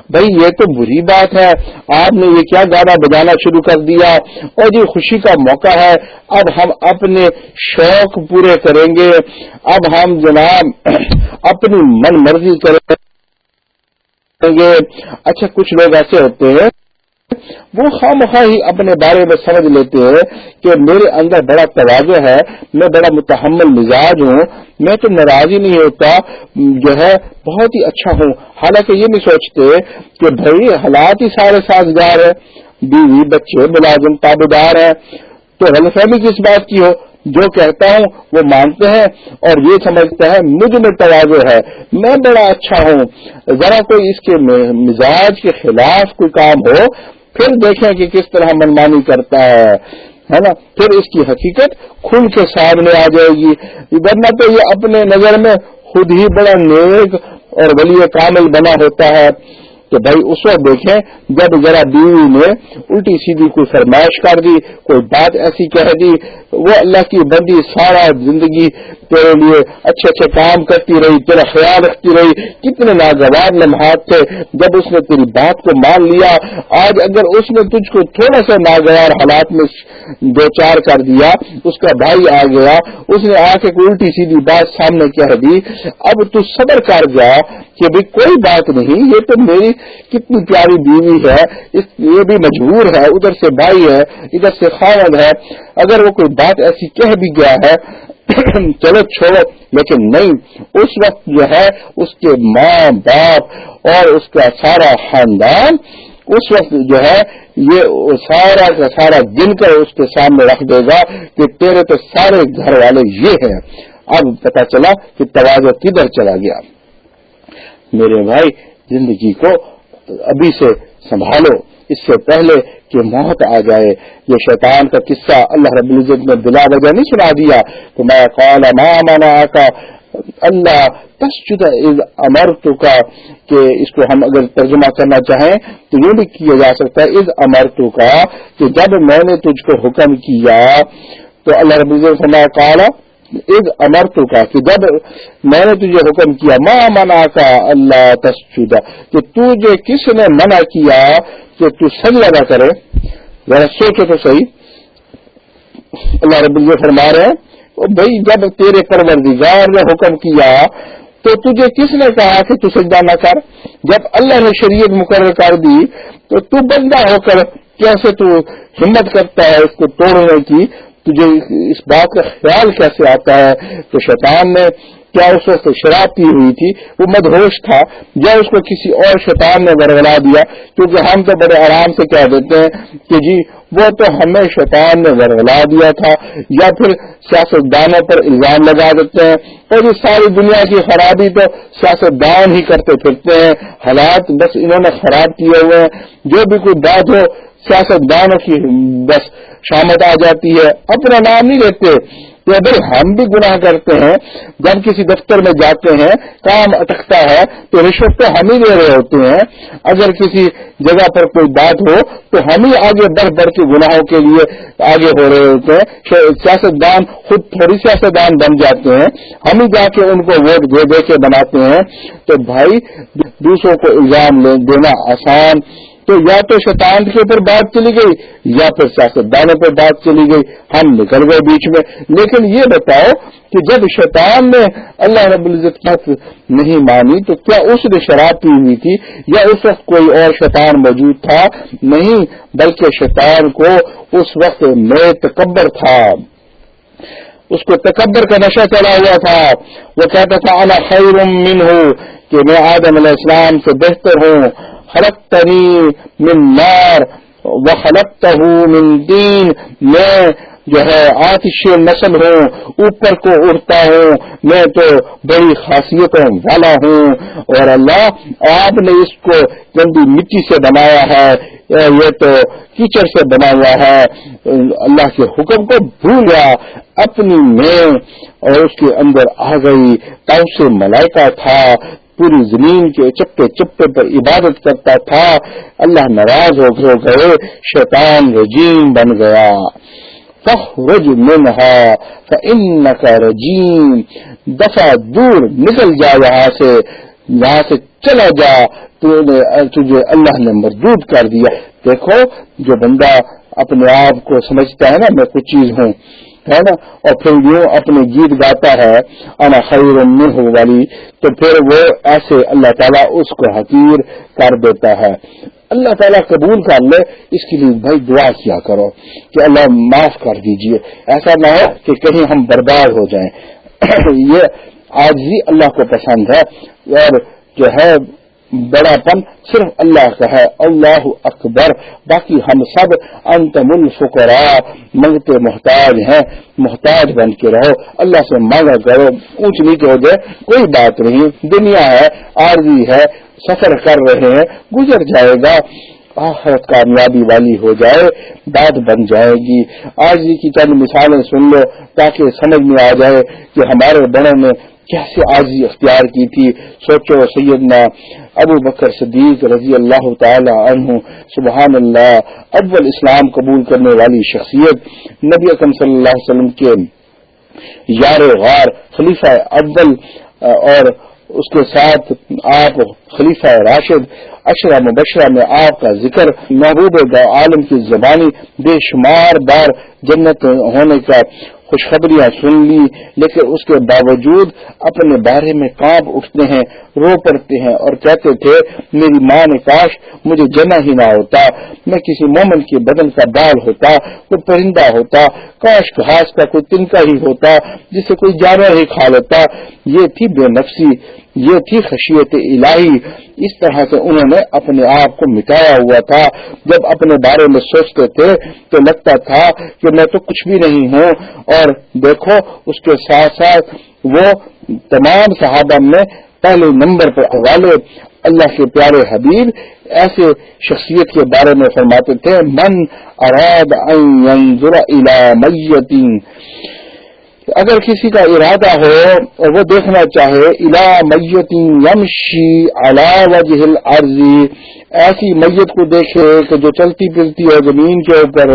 بھائی یہ تو بری بات ہے، آپ نے یہ کیا گانا بجانا شروع کر دیا، اور جی خوشی کا موقع ہے، اب ہم اپنے شوق پورے کریں گے، اب ہم جناب اپنی من مرضی کریں گے۔ اچھا کچھ لوگ ایسے ہوتے ہیں وہ خام خواہ ہی اپنے بارے میں سمجھ لیتے ہیں کہ میرے اندر بڑا توازہ ہے، میں بڑا متحمل مزاج ہوں، میں تو ناراض نہیں ہوتا، جو ہے بہت ہی اچھا ہوں۔ حالانکہ یہ نہیں سوچتے کہ بھائی حالات ہی سارے سازگار ہیں، بیوی، بچے، ملازم تابدار ہیں۔ تو غلط فہمی کس بات کی ہو؟ جو کہتا ہوں وہ مانتے ہیں اور یہ سمجھتا ہے مجھ میں توازو ہے، میں بڑا اچھا ہوں۔ ذرا کوئی اس کے مزاج کے خلاف کوئی کام ہو پھر دیکھیں کہ کس طرح منمانی کرتا ہے ہے نا؟ پھر اس کی حقیقت کھل کے سامنے آ جائے گی۔ ورنہ تو یہ اپنے نظر میں خود ہی بڑا نیک اور ولی کامل بنا ہوتا ہے۔ تو بھائی اس وقت دیکھیں، جب ذرا بیوی نے الٹی سیدھی کوئی فرمائش کر دی، کوئی بات ایسی کہہ دی، وہ اللہ کی بندی سارا زندگی تیرے لیے اچھے اچھے کام کرتی رہی، تیرا خیال رکھتی رہی، کتنے ناگوار لمحات تھے۔ جب اس نے تیری بات کو مان لیا، آج اگر اس نے تجھ کو تھوڑا سا ناگوار حالات میں دو چار کر دیا، اس کا بھائی آ گیا، اس نے آ کے کوئی الٹی سیدھی بات سامنے کہہ دی، اب تو صبر کر جا کہ بھائی کوئی بات نہیں، یہ تو میری کتنی پیاری بیوی ہے یہ بھی مجبور ہے، ادھر سے بھائی ہے، ادھر سے خاون ہے۔ اگر وہ کوئی بات ایسی کہہ بھی گیا ہے، چلو چھوڑو، لیکن نہیں، اس وقت جو ہے، اس کے ماں باپ اور اس کا سارا خاندان، اس وقت جو ہے، یہ سارا کا سارا گن کر اس کے سامنے رکھ دے گا کہ تیرے تو سارے گھر والے یہ ہیں۔ اب پتا چلا کہ توازو کدھر چلا گیا۔ میرے بھائی زندگی کو ابھی سے سنبھالو۔ اس سے پہلے کہ موت آ جائے۔ یہ شیطان کا قصہ اللہ رب العزت نے بلا وجہ نہیں سنا دیا۔ تو میں قال، ما مانا کا اللہ تسجد از امر کا کہ اس کو ہم اگر ترجمہ کرنا چاہیں تو یہ بھی کیا جا سکتا ہے از امر کا کہ جب میں نے تجھ کو حکم کیا تو اللہ رب العزت نے کالا از امر کا کہ جب میں نے تجھے حکم کیا ماں منا کا اللہ تسجد، کہ تجھے کس نے منع کیا کہ تو سج لگا کرے۔ ذرا سوچو تو صحیح۔ اللہ رب العزت فرما رہے ہیں بھائی جب تیرے پروردگار نے حکم کیا، تو تجھے کس نے کہا کہ تو سجدہ نہ کر؟ جب اللہ نے شریعت مقرر کر دی، تو تو بندہ ہو کر کیسے تو ہمت کرتا ہے، اس کو توڑنے کی؟ تجھے اس بات کا خیال کیسے آتا ہے تو شیطان نے کیا اس وقت شراب پی ہوئی تھی؟ وہ مدہوش تھا۔ یا اس کو کسی اور شیطان نے ورگلا دیا، کیونکہ ہم تو بڑے آرام سے کہہ دیتے ہیں کہ جی وہ تو ہمیں شیطان نے ورگلا دیا تھا۔ یا پھر سیاست دانوں پر الزام لگا دیتے ہیں۔ اور یہ ساری دنیا کی خرابی تو سیاست دان ہی کرتے پھرتے ہیں۔ حالات بس انہوں نے خراب کیے ہوئے ہیں۔ جو بھی کوئی بات ہو سیاست دانوں کی بس شامت آ جاتی ہے۔ اپنا نام نہیں لیتے۔ کہ اگر ہم بھی گناہ کرتے ہیں، جب کسی دفتر میں جاتے ہیں، کام اٹکتا ہے، تو رشوت تو ہم ہی لے رہے ہوتے ہیں۔ اگر کسی جگہ پر کوئی بات ہو، تو ہم ہی آگے بڑھ بڑھ کے گناہوں کے لیے آگے ہو رہے ہوتے ہیں۔ سیاست دان خود تھوڑی سیاست دان بن جاتے ہیں۔ ہم ہی جا کے ان کو ووٹ دے دے کے بناتے ہیں۔ تو بھائی، دوسروں کو الزام دینا آسان۔ تو یا تو شیطان کے اوپر بات چلی گئی، یا پھر سیاست دانوں پر بات چلی گئی۔ ہم نکل گئے بیچ میں۔ لیکن یہ بتاؤ کہ جب شیطان نے اللہ رب العزت کی نہیں مانی، تو کیا اس نے شراب پی ہوئی تھی؟ یا اس وقت کوئی اور شیطان موجود تھا؟ نہیں، بلکہ شیطان کو اس وقت میں تکبر تھا۔ اس کو تکبر کا نشہ چڑھا ہوا تھا۔ وہ کہتا تھا اللہ خیر من ہوں کہ میں آدم علیہ السلام سے بہتر ہوں۔ خلقتنی من نار وخلقته من دین۔ میں جو ہے آتش نسل ہوں، اوپر کو اڑتا ہوں۔ میں تو بڑی خاصیتوں والا ہوں۔ اور اللہ آپ نے اس کو گندی مٹی سے بنایا ہے، یہ تو کیچڑ سے بنا ہوا ہے۔ اللہ کے حکم کو بھول گیا اپنی میں اور اس کے اندر آ گئی۔ تو سے ملائکہ تھا پوری زمین کے چپے چپے پر عبادت کرتا تھا۔ اللہ ناراض ہو گئے، شیطان رجیم بن گیا۔ فخرج منہا فإنکا رجیم۔ دفع دور نکل جا یہاں سے یہاں سے چلا جا۔ تجھے اللہ نے مردود کر دیا۔ دیکھو، جو بندہ اپنے آپ کو سمجھتا ہے نا، میں کچھ چیز ہوں۔ ہے نا اور پھر یوں اپنے گیت گاتا ہے، انا خیر منہ والی تو پھر وہ ایسے اللہ تعالیٰ اس کو حقیر کر دیتا ہے۔ اللہ تعالیٰ قبول کر لے، اس کے لیے بھائی دعا کیا کرو کہ اللہ معاف کر دیجیے۔ ایسا نہ ہو کہ کہیں ہم برباد ہو جائیں۔ یہ آج ہی اللہ کو پسند ہے۔ اور جو ہے بڑا پن صرف اللہ کا ہے، اللہ اکبر۔ باقی ہم سب انتم الفقرا منگتے محتاج ہیں، محتاج بن کے رہو۔ اللہ سے مانگا کرو اونچ نیچ ہو جائے کوئی بات نہیں۔ دنیا ہے، عارضی ہے، سفر کر رہے ہیں، گزر جائے گا۔ آخرت کامیابی والی ہو جائے، بات بن جائے گی۔ آج کی چند مثالیں سن لو تاکہ سمجھ میں آ جائے کہ ہمارے بڑوں نے کیسے آجی اختیار کی تھی، سوچو سیدنا ابو بکر صدیق رضی اللہ تعالی عنہ سبحان اللہ اول اسلام قبول کرنے والی شخصیت نبی اکم صلی اللہ علیہ وسلم کے یار غار خلیفہ اول، اور اس کے ساتھ آپ خلیفہ راشد اشرا مبشرہ میں آپ کا ذکر، محبوب عالم کی زبانی بے شمار بار جنت ہونے کا خوشخبریاں سن لی، لیکن اس کے باوجود اپنے بارے میں کانپ اٹھتے ہیں، رو پڑتے ہیں اور کہتے تھے، میری ماں نے کاش مجھے جنا ہی نہ ہوتا، میں کسی مومن کے بدن کا بال ہوتا کوئی پرندہ ہوتا، کاش گھاس کا کوئی تنکا ہی ہوتا، جسے کوئی جانور ہی کھا لیتا۔ یہ تھی بے نفسی۔ یہ تھی خشیت الہی۔ اس طرح سے انہوں نے اپنے آپ کو مٹایا ہوا تھا۔ جب اپنے بارے میں سوچتے تھے تو لگتا تھا کہ میں تو کچھ بھی نہیں ہوں۔ اور دیکھو، اس کے ساتھ ساتھ وہ تمام صحابہ میں پہلے نمبر پر والے اللہ کے پیارے حبیب ایسے شخصیت کے بارے میں فرماتے تھے، من اراد ان میتین اگر کسی کا ارادہ ہو اور وہ دیکھنا چاہے الا میت یمشی علا وجہ عرضی ایسی میت کو دیکھے کہ جو چلتی پھرتی ہے زمین کے اوپر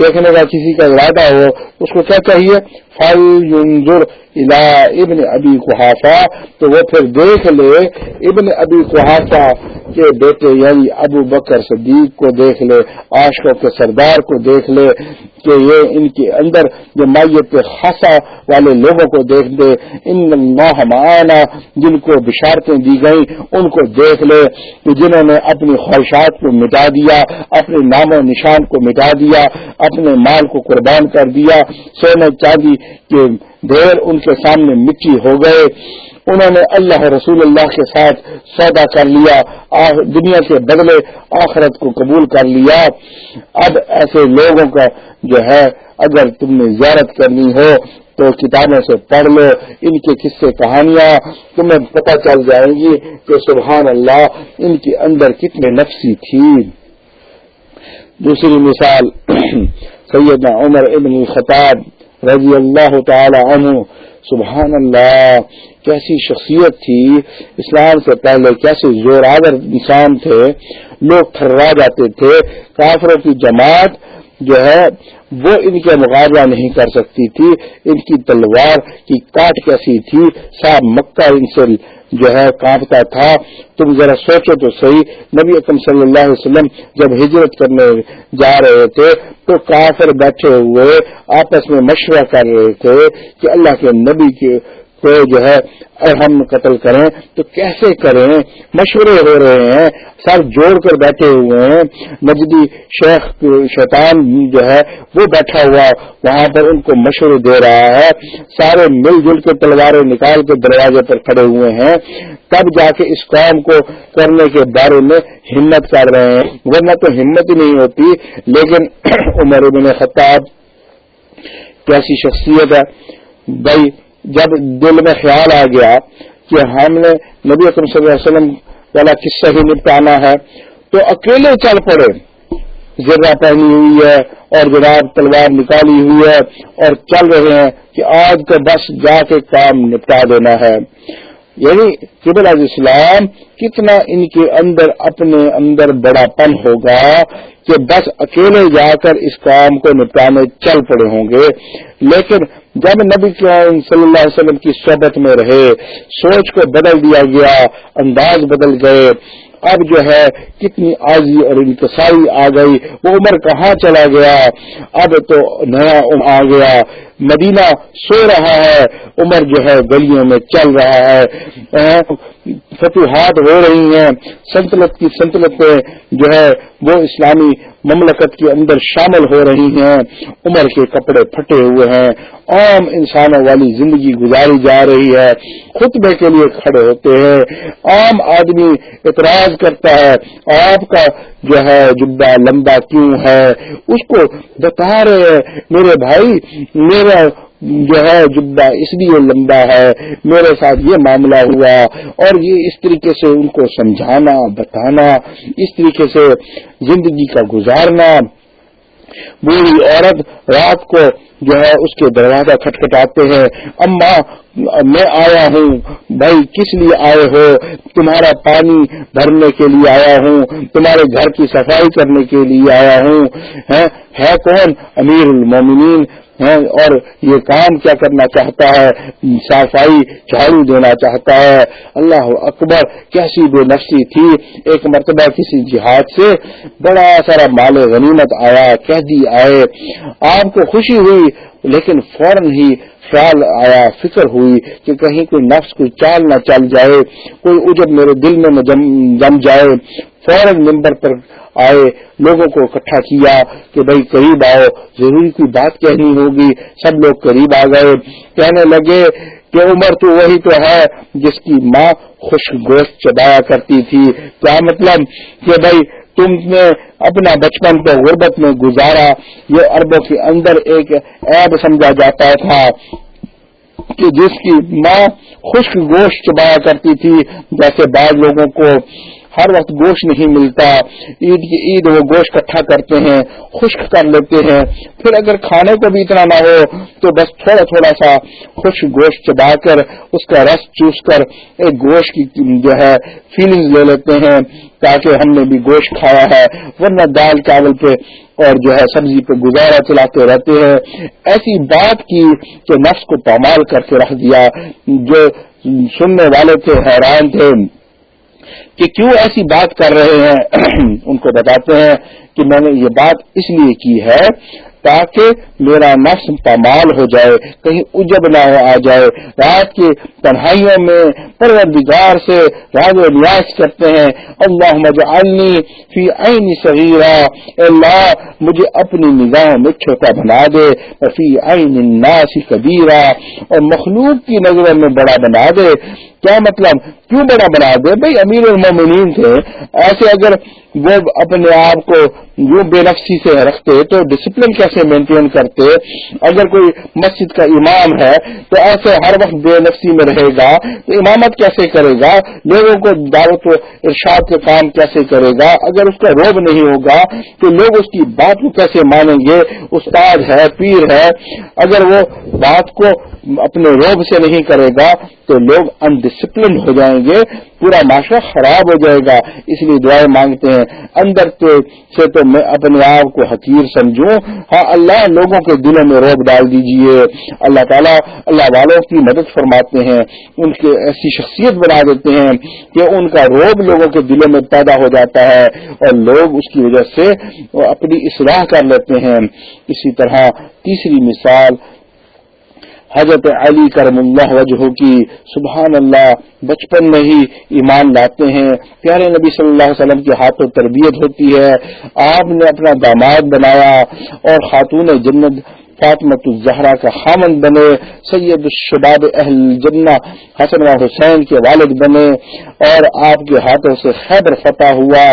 دیکھنے کا کسی کا ارادہ ہو، اس کو کیا چاہیے؟ فل ینظر الا ابن ابی قحافہ تو وہ پھر دیکھ لے، ابن ابی قحافہ کے بیٹے یعنی ابو بکر صدیق کو دیکھ لے، عاشقوں کے سردار کو دیکھ لے کہ یہ ان کے اندر جو مائیت خاصا والے لوگوں کو دیکھ دے۔ ان معنا جن کو بشارتیں دی گئیں، ان کو دیکھ لے۔ کہ جنہوں نے اپنی خواہشات کو مٹا دیا، اپنے نام و نشان کو مٹا دیا، اپنے مال کو قربان کر دیا۔ سونے چاندی کے ڈھیر ان کے سامنے مٹی ہو گئے۔ انہوں نے اللہ رسول اللہ کے ساتھ سودا کر لیا دنیا کے بدلے آخرت کو قبول کر لیا۔ اب ایسے لوگوں کا جو ہے، اگر تم نے زیارت کرنی ہو تو کتابوں سے پڑھ لو، ان کے قصے، کہانیاں تمہیں پتہ چل جائیں گی کہ سبحان اللہ، ان کے اندر کتنے نفسی تھی۔ دوسری مثال، سیدنا عمر ابن الخطاب رضی اللہ تعالی عنہ سبحان اللہ، کیسی شخصیت تھی، اسلام سے پہلے کیسے زورآور انسان تھے، لوگ تھرا جاتے تھے، کافروں کی جماعت جو ہے وہ ان کے مقابلہ نہیں کر سکتی تھی۔ ان کی تلوار کی کاٹ کیسی تھی؟ صاحب مکہ ان سے جو ہے کانپتا تھا۔ تم ذرا سوچو تو صحیح۔ نبی اکم صلی اللہ علیہ وسلم جب ہجرت کرنے جا رہے تھے تو کافر بیٹھے ہوئے آپس میں مشورہ کر رہے تھے کہ اللہ کے نبی کے کو جو ہے ہم قتل کریں، تو کیسے کریں؟ مشورے ہو رہے ہیں، سر جوڑ کر بیٹھے ہوئے ہیں۔ نجدی شیخ شیطان جو ہے، وہ بیٹھا ہوا وہاں پر ان کو مشورے دے رہا ہے۔ سارے مل جل کے تلواریں نکال کے دروازے پر کھڑے ہوئے ہیں۔ تب جا کے اس کام کو کرنے کے بارے میں ہمت کر رہے ہیں۔ ورنہ تو ہمت ہی نہیں ہوتی۔ لیکن عمر بن خطاب کیسی شخصیت ہے۔ بھائی جب دل میں خیال آ گیا کہ ہم نے نبی اکرم صلی اللہ علیہ وسلم والا قصہ ہی نپٹانا ہے، تو اکیلے چل پڑے۔ زرہ پہنی ہوئی ہے اور جناب تلوار نکالی ہوئی ہے اور چل رہے ہیں کہ آج تو بس جا کے کام نپٹا دینا ہے۔ یعنی قبل علیہ السلام کتنا ان کے اندر اپنے اندر بڑا پن ہوگا کہ بس اکیلے جا کر اس کام کو نپٹانے چل پڑے ہوں گے۔ لیکن جب نبی صلی اللہ علیہ وسلم کی صحبت میں رہے، سوچ کو بدل دیا گیا، انداز بدل گئے، اب جو ہے کتنی آزی اور انکسائی آ گئی، وہ عمر کہاں چلا گیا؟ اب تو نیا آ گیا، مدینہ سو رہا ہے، عمر جو ہے گلیوں میں چل رہا ہے ہاں، فتوحات ہو رہی ہیں سنتلت کی سنتلتیں جو ہے وہ اسلامی مملکت کے اندر شامل ہو رہی ہیں، عمر کے کپڑے پھٹے ہوئے ہیں، عام انسانوں والی زندگی گزاری جا رہی ہے، خطبے کے لیے کھڑے ہوتے ہیں، عام آدمی اعتراض کرتا ہے، آپ کا جو ہے جبا لمبا کیوں ہے؟ اس کو بتا رہے ہیں، میرے بھائی، میرا جو ہے جبا اس لیے لمبا ہے، میرے ساتھ یہ معاملہ ہوا اور یہ اس طریقے سے ان کو سمجھانا، بتانا، اس طریقے سے زندگی کا گزارنا۔ بوڑھی عورت رات کو جو ہے اس کے دروازہ کھٹکھٹاتے ہیں، اما، میں آیا ہوں، بھائی کس لیے آئے ہو؟ تمہارا پانی بھرنے کے لیے آیا ہوں، تمہارے گھر کی صفائی کرنے کے لیے آیا ہوں ہے کون؟ امیر المومنین۔ اور یہ کام کیا کرنا چاہتا ہے؟ صفائی جھاڑو دینا چاہتا ہے۔ اللہ اکبر، کیسی بے نفسی تھی۔ ایک مرتبہ کسی جہاد سے بڑا سارا مال غنیمت آیا قیدی آئے۔ آپ کو خوشی ہوئی، لیکن فوراً ہی خیال آیا، فکر ہوئی کہ کہیں کوئی نفس، کوئی چال نہ چل جائے۔ کوئی اجب میرے دل میں جم جائے۔ فوراً ممبر پر آئے، لوگوں کو اکٹھا کیا کہ بھائی قریب آؤ، ضروری کوئی بات کہنی ہوگی، سب لوگ قریب آ گئے۔ کہنے لگے کہ عمر تو وہی تو ہے جس کی ماں خشک گوشت چبایا کرتی تھی۔ کیا مطلب کہ بھائی تم نے اپنا بچپن کو غربت میں گزارا، یہ اربوں کے اندر ایک عیب سمجھا جاتا تھا کہ جس کی ماں خشک گوشت چبایا کرتی تھی، جیسے بعض لوگوں کو ہر وقت گوشت نہیں ملتا، عید کی عید وہ گوشت کٹھا کرتے ہیں، خشک کر لیتے ہیں۔ پھر اگر کھانے کو بھی اتنا نہ ہو تو بس تھوڑا تھوڑا سا خشک گوشت چبا کر، اس کا رس چوس کر ایک گوشت کی جو ہے فیلنگ لے لیتے ہیں تاکہ ہم نے بھی گوشت کھایا ہے۔ ورنہ دال چاول پہ اور جو ہے سبزی پہ گزارا چلاتے رہتے ہیں۔ ایسی بات کی کہ نفس کو پامال کر کے رکھ دیا جو سننے والے تھے، حیران تھے۔ کہ کیوں ایسی بات کر رہے ہیں؟ ان کو بتاتے ہیں کہ میں نے یہ بات اس لیے کی ہے تاکہ میرا نفس پامال ہو جائے، کہیں اجب نہ ہو آ جائے۔ رات کی تنہائیوں میں پروردگار سے راز و نیاز کرتے ہیں۔ اللہ مجعلنی فی عین صغیرہ اللہ، مجھے اپنی نگاہ میں چھوٹا بنا دے۔ فی عین الناس کبیرہ اور مخلوق کی نظروں میں بڑا بنا دے۔ کیا مطلب؟ کیوں بڑا بنا دے؟ بھائی امیر المومنین تھے، ایسے اگر وہ اپنے آپ کو یوں بے نفسی سے رکھتے تو ڈسپلن کیسے مینٹین کرتے؟ اگر کوئی مسجد کا امام ہے تو ایسے ہر وقت بے نفسی میں رہے گا، تو امامت کیسے کرے گا؟ لوگوں کو دعوت و ارشاد کے کام کیسے کرے گا؟ اگر اس کا روب نہیں ہوگا تو لوگ اس کی بات کو کیسے مانیں گے؟ استاد ہے، پیر ہے، اگر وہ بات کو اپنے روب سے نہیں کرے گا تو لوگ انڈسپلن ہو جائیں گے، پورا معاشرہ خراب ہو جائے گا۔ اس لیے دعائیں مانگتے ہیں، اندر سے تو میں اپنے آپ کو حقیر سمجھوں۔ ہاں اللہ لوگوں کے دلوں میں روب ڈال دیجیے۔ اللہ تعالیٰ اللہ والوں کی مدد فرماتے ہیں، ان کی ایسی شخصیت بنا دیتے ہیں کہ ان کا روب لوگوں کے دلوں میں پیدا ہو جاتا ہے اور لوگ اس کی وجہ سے اپنی اصلاح کر لیتے ہیں۔ اسی طرح تیسری مثال حضرت علی کرم اللہ وجہ کی سبحان اللہ، بچپن میں ہی ایمان لاتے ہیں۔ پیارے نبی صلی اللہ علیہ وسلم کے ہاتھوں تربیت ہوتی ہے۔ آپ نے اپنا داماد بنایا اور خاتون جنت فاطمت الزہرا کا خامن بنے، سید الشباب اہل جنہ حسن و حسین کے والد بنے، اور آپ کے ہاتھوں سے خیبر فتح ہوا،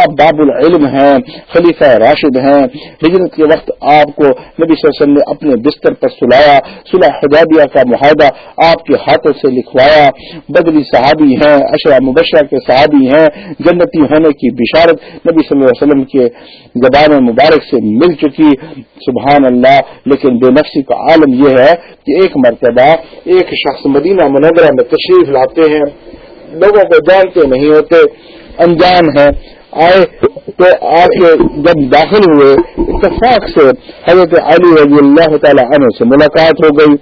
آپ باب العلم ہیں، خلیفہ راشد ہیں۔ ہجرت کے وقت آپ کو نبی صلی اللہ علیہ وسلم نے اپنے بستر پر سلایا، صلح حدیبیہ کا معاہدہ آپ کے ہاتھوں سے لکھوایا۔ بدلی صحابی ہیں اشرا مبشرہ کے صحابی ہیں، جنتی ہونے کی بشارت نبی صلی اللہ علیہ وسلم کے زبان مبارک سے مل چکی۔ سبحان اللہ لیکن بے نفسی کا عالم یہ ہے کہ ایک مرتبہ ایک شخص مدینہ منورہ میں تشریف لاتے ہیں، لوگوں کو جانتے نہیں ہوتے، انجان ہیں، آئے تو آپ جب داخل ہوئے، اتفاق سے حضرت علی رضی اللہ تعالی عنہ سے ملاقات ہو گئی۔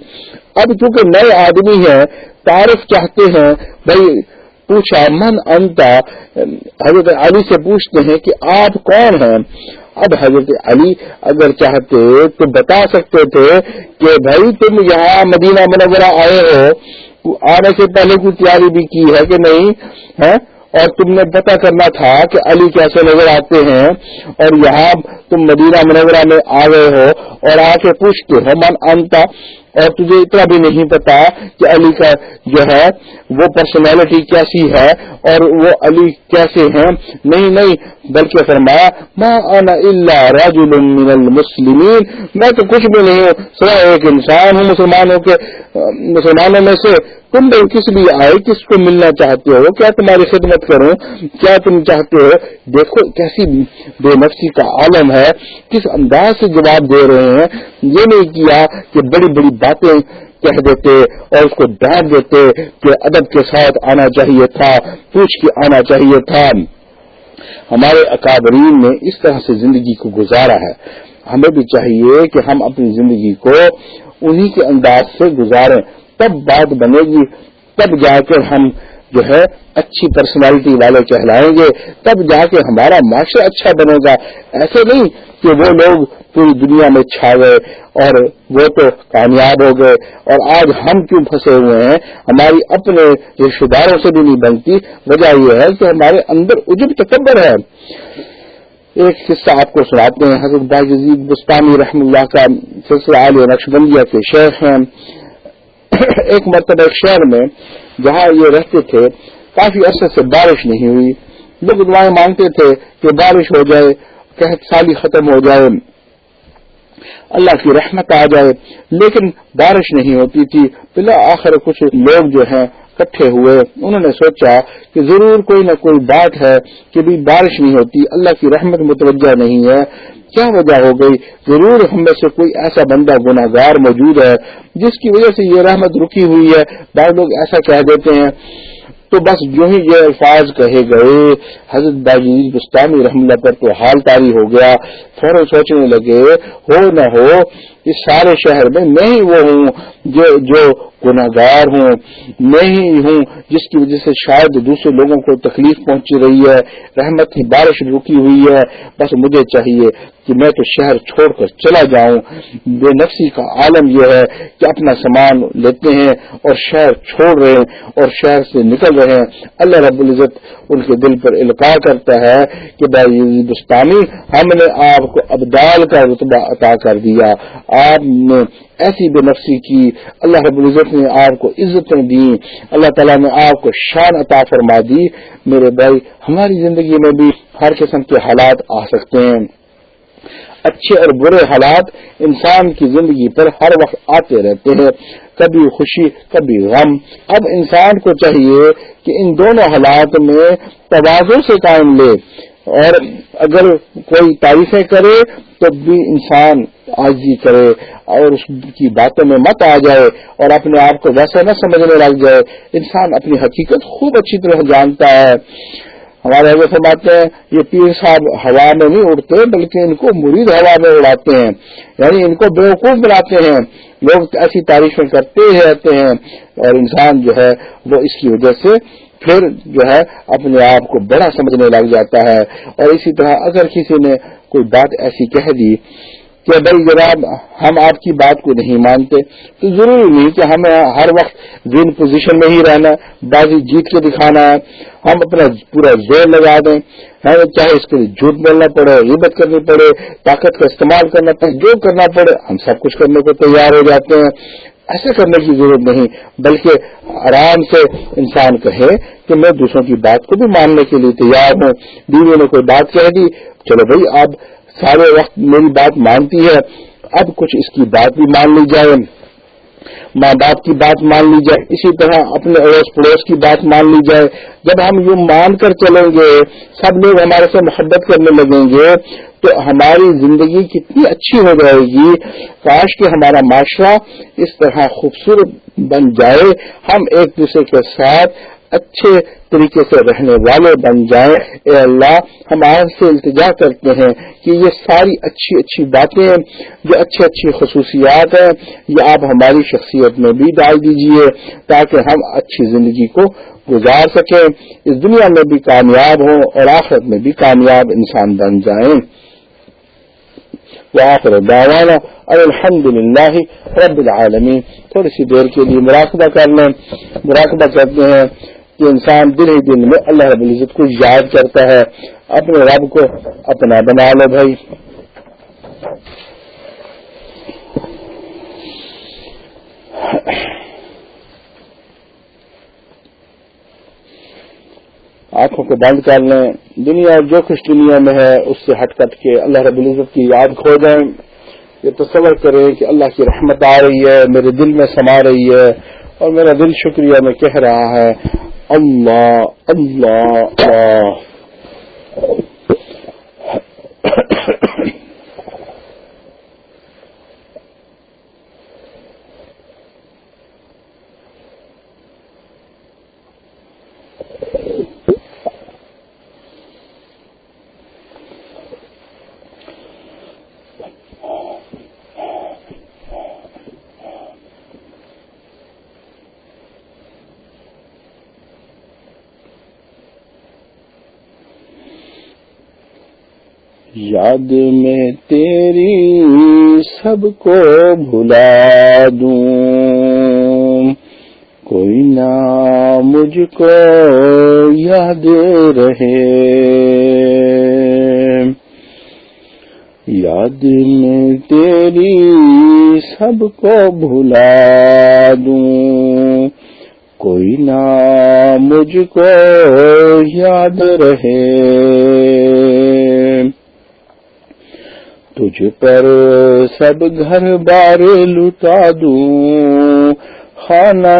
اب چونکہ نئے آدمی ہیں، تعارف چاہتے ہیں، بھائی پوچھا من انتا حضرت علی سے پوچھتے ہیں کہ آپ کون ہیں؟ اب حضرت علی اگر چاہتے تو بتا سکتے تھے کہ بھائی تم یہاں مدینہ منورہ آئے ہو آنے سے پہلے کوئی تیاری بھی کی ہے کہ نہیں؟ ہے اور تم نے پتہ کرنا تھا کہ علی کیسے نظر آتے ہیں اور یہاں تم مدینہ منورہ میں آ گئے ہو اور آ کے پوچھتے ہو، من انتا اور تجھے اتنا بھی نہیں پتا کہ علی کا جو ہے، وہ پرسنالٹی کیسی ہے اور وہ علی کیسے ہیں؟ نہیں نہیں، بلکہ فرمایا، ما انا الا رجل من المسلمین میں تو کچھ بھی نہیں ہوں، سوائے ایک انسان ہوں، مسلمانوں کے، مسلمانوں میں سے تم لوگ کس لیے آئے کس کو ملنا چاہتے ہو، کیا تمہاری خدمت کروں؟ کیا تم چاہتے ہو؟ دیکھو کیسی بے نفسی کا عالم ہے، کس انداز سے جواب دے رہے ہیں؟ یہ نہیں کیا کہ بڑی بڑی باتیں کہہ دیتے اور اس کو ڈانٹ دیتے کہ ادب کے ساتھ آنا چاہیے تھا، پوچھ کے آنا چاہیے تھا۔ ہمارے اکابرین نے اس طرح سے زندگی کو گزارا ہے۔ ہمیں بھی چاہیے کہ ہم اپنی زندگی کو انہی کے انداز سے گزاریں۔ تب بات بنے گی، تب جا کر ہم جو ہے اچھی پرسنالٹی والے کہلائیں گے، تب جا کے ہمارا معاشرہ اچھا بنے گا۔ ایسے نہیں کہ وہ لوگ پوری دنیا میں چھا گئے اور وہ تو کامیاب ہو گئے۔ اور آج ہم کیوں پھنسے ہوئے ہیں؟ ہماری اپنے رشتے داروں سے بھی نہیں بنتی۔ وجہ یہ ہے کہ ہمارے اندر عجب تکبر ہے۔ ایک قصہ آپ کو سناتے ہیں، حضرت باجید بستانی رحم اللہ کا سلسلہ عالیہ نقش بندیا کے شیخ ہیں۔ ایک مرتبہ ایک شہر میں جہاں یہ رہتے تھے، کافی عرصے سے بارش نہیں ہوئی۔ لوگ دعائیں مانگتے تھے کہ بارش ہو جائے، قحط سالی ختم ہو جائے۔ اللہ کی رحمت آ جائے۔ لیکن بارش نہیں ہوتی تھی۔ بلا آخر کچھ لوگ جو ہیں کٹھے ہوئے۔ انہوں نے سوچا کہ ضرور کوئی نہ کوئی بات ہے کہ بھی بارش نہیں ہوتی۔ اللہ کی رحمت متوجہ نہیں ہے۔ کیا وجہ ہو گئی؟ ضرور ہم میں سے کوئی ایسا بندہ گناہ گار موجود ہے جس کی وجہ سے یہ رحمت رکی ہوئی ہے۔ بعض لوگ ایسا کہہ دیتے ہیں۔ تو بس جو ہی یہ الفاظ کہے گئے۔ حضرت باجی بستانی رحم اللہ پر تو حال تاری ہو گیا۔ فوراً سوچنے لگے، ہو نہ ہو اس سارے شہر میں میں ہی وہ ہوں جو جو گناگار ہوں میں ہی ہوں جس کی وجہ سے شاید دوسرے لوگوں کو تکلیف پہنچی رہی ہے، رحمت کی بارش رکی ہوئی ہے، بس مجھے چاہیے کہ میں تو شہر چھوڑ کر چلا جاؤں۔ بے نفسی کا عالم یہ ہے کہ اپنا سامان لیتے ہیں اور شہر چھوڑ رہے ہیں اور شہر سے نکل رہے ہیں۔ اللہ رب العزت ان کے دل پر القاع کرتا ہے کہ بھائی ہندوستانی ہم نے آپ کو ابدال کا رتبہ عطا کر دیا۔ آپ نے ایسی بے نفسی کی، اللہ رب العزت نے آپ کو عزتیں دی، اللہ تعالیٰ نے آپ کو شان عطا فرما دی۔ میرے بھائی، ہماری زندگی میں بھی ہر قسم کے حالات آ سکتے ہیں۔ اچھے اور برے حالات انسان کی زندگی پر ہر وقت آتے رہتے ہیں۔ کبھی خوشی، کبھی غم۔ اب انسان کو چاہیے کہ ان دونوں حالات میں توازوں سے قائم لے۔ اور اگر کوئی تعریفیں کرے تو بھی انسان آجی کرے اور اس کی باتوں میں مت آ جائے اور اپنے آپ کو ویسا نہ سمجھنے لگ جائے، انسان اپنی حقیقت خوب اچھی طرح جانتا ہے۔ ہمارے حضرت فرماتے ہیں، یہ پیر صاحب ہوا میں نہیں اڑتے بلکہ ان کو مرید ہوا میں اڑاتے ہیں یعنی ان کو بیوقوف بناتے ہیں۔ لوگ ایسی تعریفیں کرتے ہی رہتے ہیں اور انسان جو ہے وہ اس کی وجہ سے پھر جو ہے اپنے آپ کو بڑا سمجھنے لگ جاتا ہے اور اسی طرح اگر کسی نے کوئی بات ایسی کہہ دی کہ بھائی جناب ہم آپ کی بات کو نہیں مانتے، تو ضروری نہیں کہ ہمیں ہر وقت ون پوزیشن میں ہی رہنا، بازی جیت کے دکھانا ہے ہم اپنا پورا زور لگا دیں۔ ہمیں چاہے اس کے لیے جھوٹ بولنا پڑے عبت کرنی پڑے، طاقت کا استعمال کرنا پڑے، جو کرنا پڑے، ہم سب کچھ کرنے کو تیار ہو جاتے ہیں۔ ایسے کرنے کی ضرورت نہیں، بلکہ آرام سے انسان کہے کہ میں دوسروں کی بات کو بھی ماننے کے لیے تیار ہوں۔ بیوی نے کوئی بات کہہ دی، چلو بھائی، اب سارے وقت میری بات مانتی ہے، اب کچھ اس کی بات بھی مان لی جائے۔ ماں باپ کی بات مان لی جائے، اسی طرح اپنے اڑوس پڑوس کی بات مان لی جائے۔ جب ہم یوں مان کر چلیں گے، سب لوگ ہمارے سے محبت کرنے لگیں گے، تو ہماری زندگی کتنی اچھی ہو جائے گی۔ کاش کہ ہمارا معاشرہ اس طرح خوبصورت بن جائے، ہم ایک دوسرے کے ساتھ اچھے طریقے سے رہنے والے بن جائیں۔ اے اللہ، ہم آپ سے التجا کرتے ہیں کہ یہ ساری اچھی اچھی باتیں جو اچھی اچھی خصوصیات ہیں، یہ آپ ہماری شخصیت میں بھی ڈال دیجیے تاکہ ہم اچھی زندگی کو گزار سکیں۔ اس دنیا میں بھی کامیاب ہوں اور آخرت میں بھی کامیاب انسان بن جائیں۔ وآخر دعوانا الحمد للہ رب العالمین۔ تھوڑی سی دیر کے لیے مراقبہ کر لیں۔ مراقبہ کرتے ہیں۔ کہ انسان دل ہی دل میں اللہ رب العزت کو یاد کرتا ہے، اپنے رب کو اپنا بنا لو بھائی۔ آنکھوں کو بند کر لیں۔ دنیا جو کچھ دنیا میں ہے، اس سے ہٹ کٹ کے اللہ رب العزت کی یاد کھو دیں۔ یہ تصور کریں کہ اللہ کی رحمت آ رہی ہے، میرے دل میں سما رہی ہے اور میرا دل شکریہ میں کہہ رہا ہے۔ اللہ اللہ یاد میں تیری سب کو بھلا دوں۔ کوئی نہ مجھ کو یاد رہے۔ یاد میں تیری سب کو بھلا دوں۔ کوئی نہ مجھ کو یاد رہے۔ تجھ پر سب گھر بار لٹا دوں۔ خانہ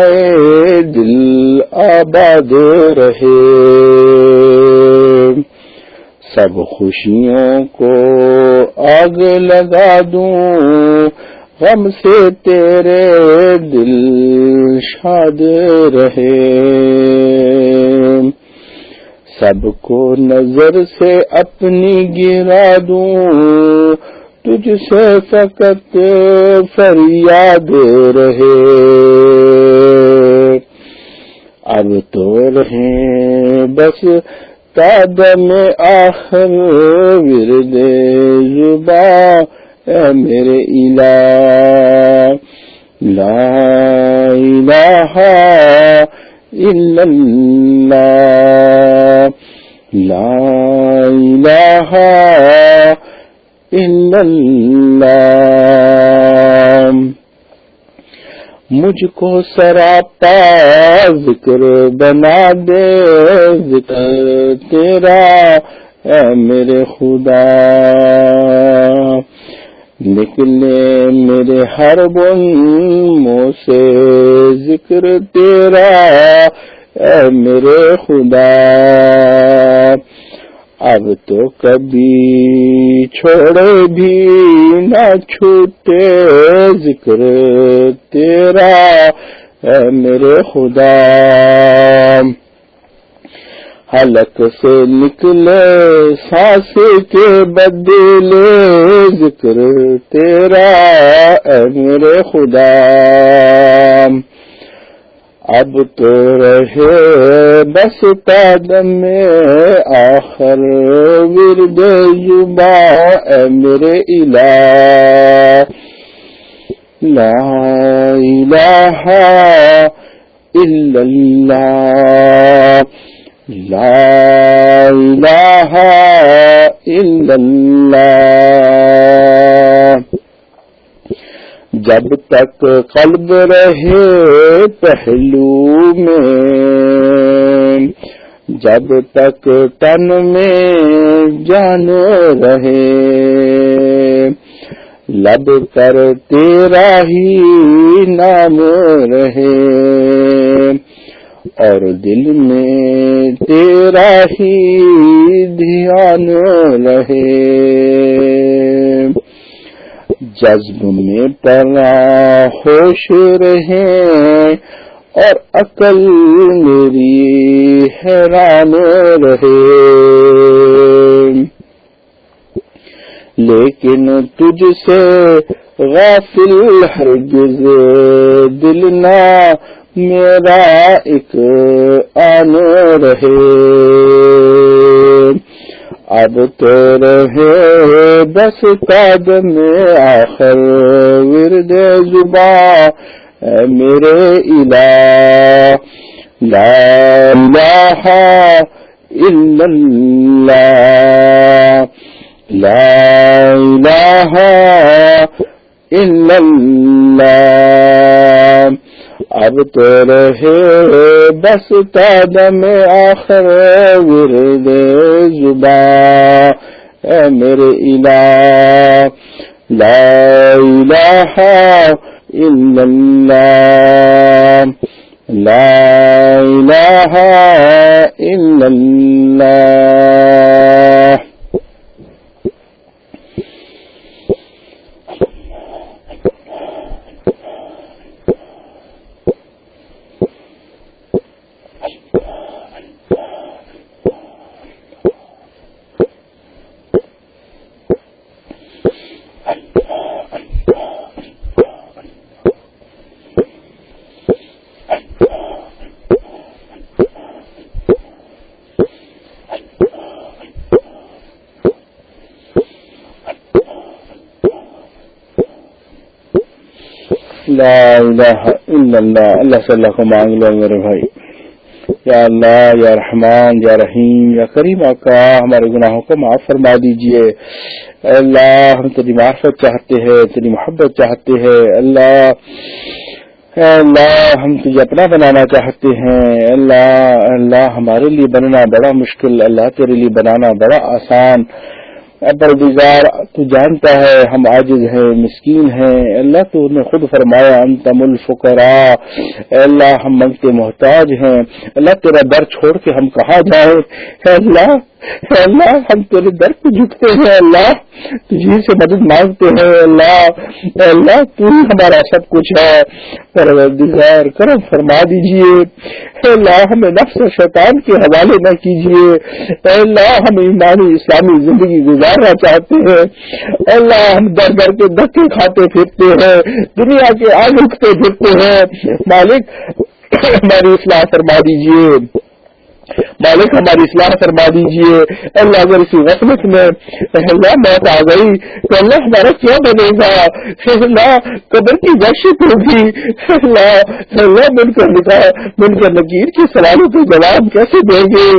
دل آباد رہے۔ سب خوشیوں کو آگ لگا دوں۔ غم سے تیرے دل شاد رہے۔ سب کو نظر سے اپنی گرا دوں، تجھ سے فقط فریاد رہے۔ اب تو رہے بس تاد میں آخر، ورد زبا اے میرے الہ۔ لا الہ الا اللہ لا الہ الا اللہ مجھ کو سراپا ذکر بنا دے، ذکر تیرا، اے میرے خدا. نکلے میرے ہر بن منہ سے ذکر تیرا، اے میرے خدا۔ اب تو کبھی چھوڑے بھی نہ چھوٹے ذکر تیرا، اے میرے خدا۔ حلق سے نکلے، سانس کے بدلے ذکر، تیرا اے میرے خدا۔ اب تو رہے بس قدم میں آخر، ورد زبا اے میرے الہ۔ لا الہ الا اللہ۔ لا الہ الا اللہ جب تک قلب رہے پہلو میں، جب تک تن میں جان رہے، لب کر تیرا ہی نام رہے۔ اور دل میں تیرا ہی دھیان رہے۔ جذب میں پلا ہوش رہے اور عقل میری حیران رہے۔ لیکن تجھ سے غافل حرجز دلنا میرا ایک آن رہے۔ اب تو رہے بس قدم آخر ورد زبا اے میرے الہ لا الہ الا اللہ۔ لا الہ إلا الله. اب تو رہے بس تا دم آخر ورد زبا. اے میرے الہ لا إله إلا الله لا إله إلا الله الہ الا اللہ اللہ صلی اللہ کو مانگ لو میرے بھائی یا اللہ یا رحمان یا رحیم یا کریم آقا ہمارے گناہوں کو معاف فرما دیجیے۔ اللہ، ہم تیری معرفت چاہتے ہیں، تیری محبت چاہتے ہیں۔ اللہ اللہ، ہم تجھے اپنا بنانا چاہتے ہیں۔ اللہ اللہ، ہمارے لیے بننا بڑا مشکل، اللہ تیرے لیے بنانا بڑا آسان۔ پرویزار تو جانتا ہے ہم عاجز ہیں، مسکین ہیں۔ اللہ تو نے خود فرمایا انتم الفقرا اللہ ہم منگتے محتاج ہیں۔ اللہ تیرا در چھوڑ کے ہم کہاں جائیں؟ اللہ اللہ، ہم تیرے در پہ جھکتے ہیں اللہ تجھی سے مدد مانگتے ہیں اللہ اللہ، تو ہی ہمارا سب کچھ ہے۔ پروردگار، کرم فرما دیجیے۔ اللہ، ہمیں نفس و شیطان کے حوالے نہ کیجیے اللہ، ہم ایمانی اسلامی زندگی گزارنا چاہتے ہیں۔ اللہ، ہم در در کے دھکے کھاتے پھرتے ہیں، دنیا کے آگ اٹھتے پھرتے ہیں۔ مالک، ہماری اصلاح فرما دیجیے مالک ہماری اصلاح فرما دیجیے اللہ اگر اسی غفلت میں اللہ موت آ گئی تو اللہ ہمارا کیا بنے گا؟ اللہ قبر کی بخشت ہوگی اللہ اللہ بن کر لکھا بن کر نکیر کے سوالوں کے جواب کیسے دیں گے؟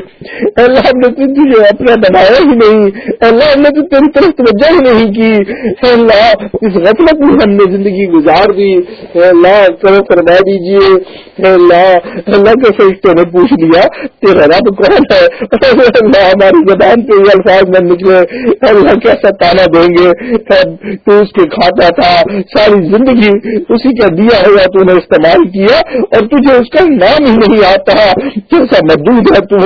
اللہ ہم نے تجھے اپنا بنایا ہی نہیں۔ اللہ ہم نے تو تیری طرف توجہ ہی نہیں کی۔ اللہ، اس غفلت میں ہم نے زندگی گزار دی۔ اللہ فرما دیجیے اللہ اللہ کے فرشتوں نے پوچھ لیا، تیرا رب کون ہے اللہ ہماری زبان پہ یہ الفاظ میں نکلے، اللہ کیسا تانا دیں گے تو اس کے کھاتا تھا، ساری زندگی اسی کا دیا ہوا تو نے استعمال کیا اور تجھے اس کا نام ہی نہیں آتا کیسا مدود ہے تو؟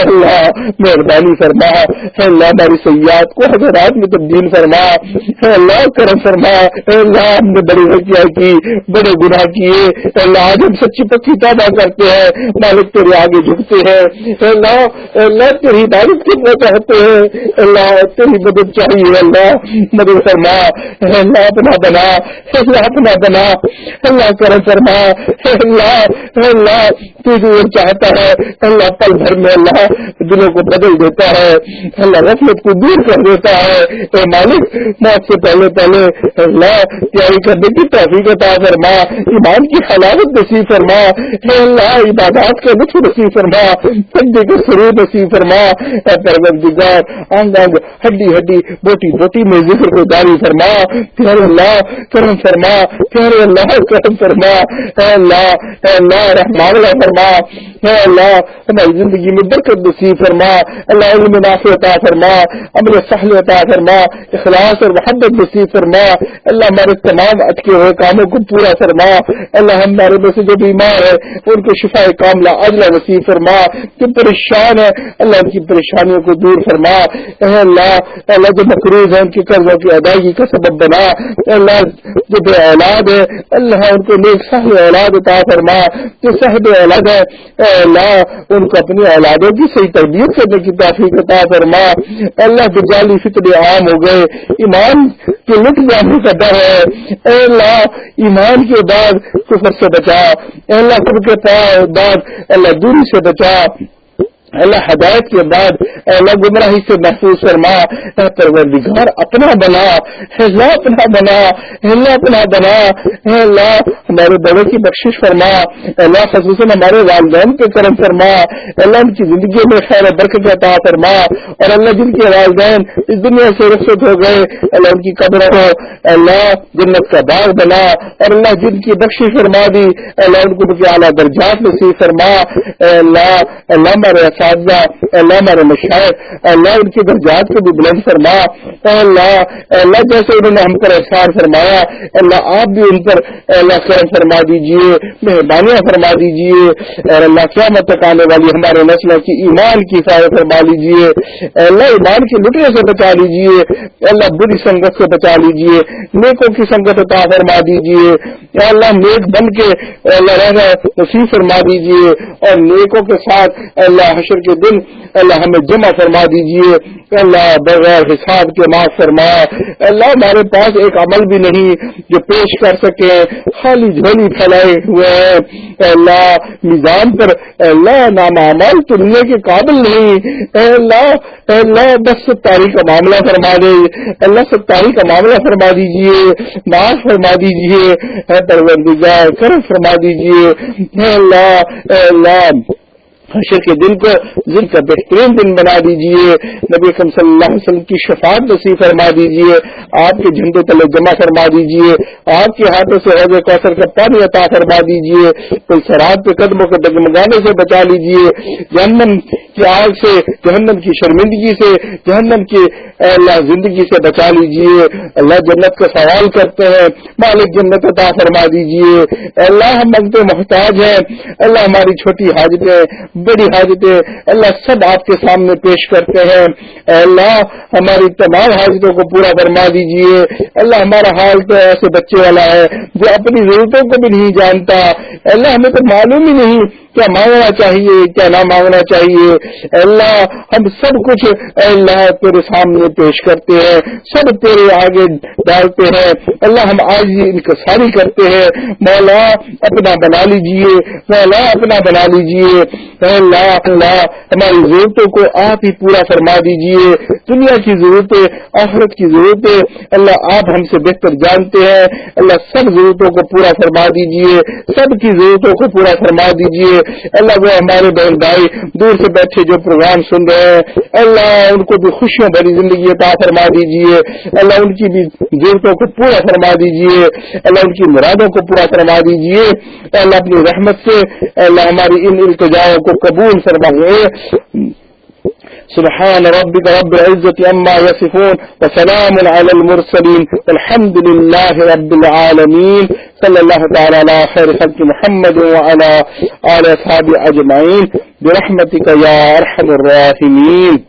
اللہ، مہربانی فرما، اللہ ہماری سیاحت کو حضرات میں تبدیل فرما، اللہ کرم فرما، اللہ ہم نے بڑی حکیا کی، بڑے گناہ کیے، اللہ آج ہم سچی پکی پیدا کرتے ہیں، مالک تیرے آگے جھکتے ہیں اللہ اللہ تیری عبادت کرنا چاہتے ہیں؟ اللہ، تیری مدد چاہیے۔ اللہ، مدد فرما۔ اللہ، اپنا بنا۔ اللہ، اپنا بنا۔ اللہ، کرم فرما۔ اللہ اللہ، تو چاہتا ہے۔ اللہ، پل بھر میں اللہ دلوں کو بدل دیتا ہے۔ اللہ رفلت کو دور کر دیتا ہے۔ اے مالک، موت سے پہلے پہلے اللہ تیاری کرنے کی توفیق عطا فرما۔ ایمان کی حلاوت نصیب فرما۔ اللہ، عبادات کا لطف نصیب فرما۔ سجدے کے سرو نصیب فرما پروردگار انگ انگ ہڈی ہڈی بوٹی بوٹی میں ذکر کو جاری فرما، پیارے اللہ، کرم فرما، پیارے اللہ، کرم فرما، اے اللہ اے اللہ رحمان اللہ فرما، اے اللہ، ہماری زندگی میں برکت نصیب فرما، اللہ علم نافع عطا فرما امر سہل عطا فرما، اخلاص اور محبت نصیب فرما، اللہ ہمارے تمام اٹکے ہوئے کاموں کو پورا فرما، اللہ ہمارے میں سے جو بیمار ہے ان کو شفا کاملہ اجلا نصیب فرما جو پریشان ہے۔ اللہ ان کی پریشانیوں کو دور فرما۔ اے اللہ اللہ جو مقروض ہے ان کی قرضوں کی ادائیگی کا سبب بنا۔ اے اللہ جو بے اولاد ہے اللہ ان کو نیک صاحب اولاد عطا فرما۔ جو صاحب اولاد ہے اے اللہ ان کو اپنی اولادوں کی صحیح تربیت کرنے کی توفیق عطا فرما۔ اللہ جو جعلی فطر عام ہو گئے، ایمان کے لٹ جانے کا ڈر ہے۔ اے اللہ، ایمان کے بعد کفر سے بچا۔ اے اللہ کفر کے بعد اللہ دوری سے بچا۔ up. اللہ ہدایت کے بعد اللہ گمراہی سے محفوظ فرما پروردگار، اپنا بنا اللہ اپنا بنا اللہ اپنا بنا اللہ ہمارے بڑوں کی بخشش فرما اللہ خصوصاً ہمارے والدین کے کرم فرما اللہ ان کی زندگی میں خیر برکت عطا فرما، اور اللہ جن کے والدین اس دنیا سے رخصت ہو گئے اللہ ان کی قبر کو اللہ جنت کا باغ بنا، اور اللہ جن کی بخشش فرما دی اللہ ان کو اعلیٰ درجات نصیب فرما اللہ اللہ ہمارے اساتذہ اللہ ہمارے مشاعر اللہ ان کی درجات کو بھی بلند فرما اللہ اللہ جیسے انہوں نے ہم پر احسان فرمایا اللہ آپ بھی ان پر اللہ کرم فرما دیجیے مہربانیاں فرما دیجیے اور اللہ کیا مت آنے والی ہمارے نسلوں کی ایمان کی فائدہ فرما لیجیے اللہ ایمان کی لٹنے سے بچا لیجیے اللہ بری سنگت سے بچا لیجیے نیکوں کی سنگت عطا فرما دیجیے اللہ نیک بن کے اللہ رہنا نصیب فرما دیجیے اور نیکوں کے ساتھ اللہ حشر کے دن اللہ ہمیں جمع فرما دیجیے اللہ بغیر حساب کے معاف فرما۔ اللہ ہمارے پاس ایک عمل بھی نہیں جو پیش کر سکے، خالی جھولی پھیلائے ہوئے ہیں۔ اللہ میزان پر اللہ، نام عمل تلنے کے قابل نہیں۔ اللہ اللہ، بس ستاری کا معاملہ فرما دے۔ اللہ، ستاری کا معاملہ فرما دیجیے معاف فرما دیجیے پروردگار، کرم فرما دیجیے اللہ اللہ حشر کے دن کو دن کا بہترین دن بنا دیجیے۔ نبی صلی اللہ علیہ وسلم کی شفاعت نصیب فرما دیجیے۔ آپ کے جھنڈے تلے جمع فرما دیجیے۔ آپ کے ہاتھوں سے حضرت کوثر کا پانی عطا فرما دیجیے۔ کوئی شراب کے قدموں کو دگمگانے سے بچا لیجیے۔ جہنم کی آگ سے، جہنم کی شرمندگی سے، جہنم کی اللہ زندگی سے بچا لیجیے۔ اللہ جنت کا سوال کرتے ہیں۔ مالک جنت عطا فرما دیجیے۔ اللہ ہم منگتے محتاج ہیں۔ اللہ ہماری چھوٹی حاجتیں بڑی حاجتیں اللہ سب آپ کے سامنے پیش کرتے ہیں۔ اللہ، ہماری تمام حاجتوں کو پورا فرما دیجیے۔ اللہ ہمارا حال تو ایسے بچے والا ہے جو اپنی ضرورتوں کو بھی نہیں جانتا۔ اللہ، ہمیں تو معلوم ہی نہیں کیا مانگنا چاہیے، کیا نہ مانگنا چاہیے۔ اللہ ہم سب کچھ اللہ تیرے سامنے پیش کرتے ہیں، سب تیرے آگے ڈالتے ہیں۔ اللہ ہم آج انکساری کرتے ہیں۔ مولا اپنا بنا لیجیے، مولا اپنا بنا لیجیے۔ اللہ اللہ، ہماری ضرورتوں کو آپ ہی پورا فرما دیجیے۔ دنیا کی ضرورتیں، آخرت کی ضرورتیں، اللہ آپ ہم سے بہتر جانتے ہیں۔ اللہ سب ضرورتوں کو پورا فرما دیجیے، سب کی ضرورتوں کو پورا فرما دیجیے۔ اللہ وہ ہمارے بہن بھائی دور سے بیٹھے جو پروگرام سن رہے ہیں، اللہ ان کو بھی خوشیوں بھری زندگی عطا فرما دیجیے۔ اللہ ان کی بھی ضرورتوں کو پورا فرما دیجیے۔ اللہ ان کی مرادوں کو پورا فرما دیجیے۔ اللہ اپنی رحمت سے، اللہ ہماری ان التجاؤں کو قبول فرمائے سبحان ربك رب العزة عما يصفون وسلام على المرسلين الحمد لله رب العالمين. صلى الله تعالى على خير خلق محمد وعلى آل أصحابه أجمعين. برحمتك يا أرحم الراحمين.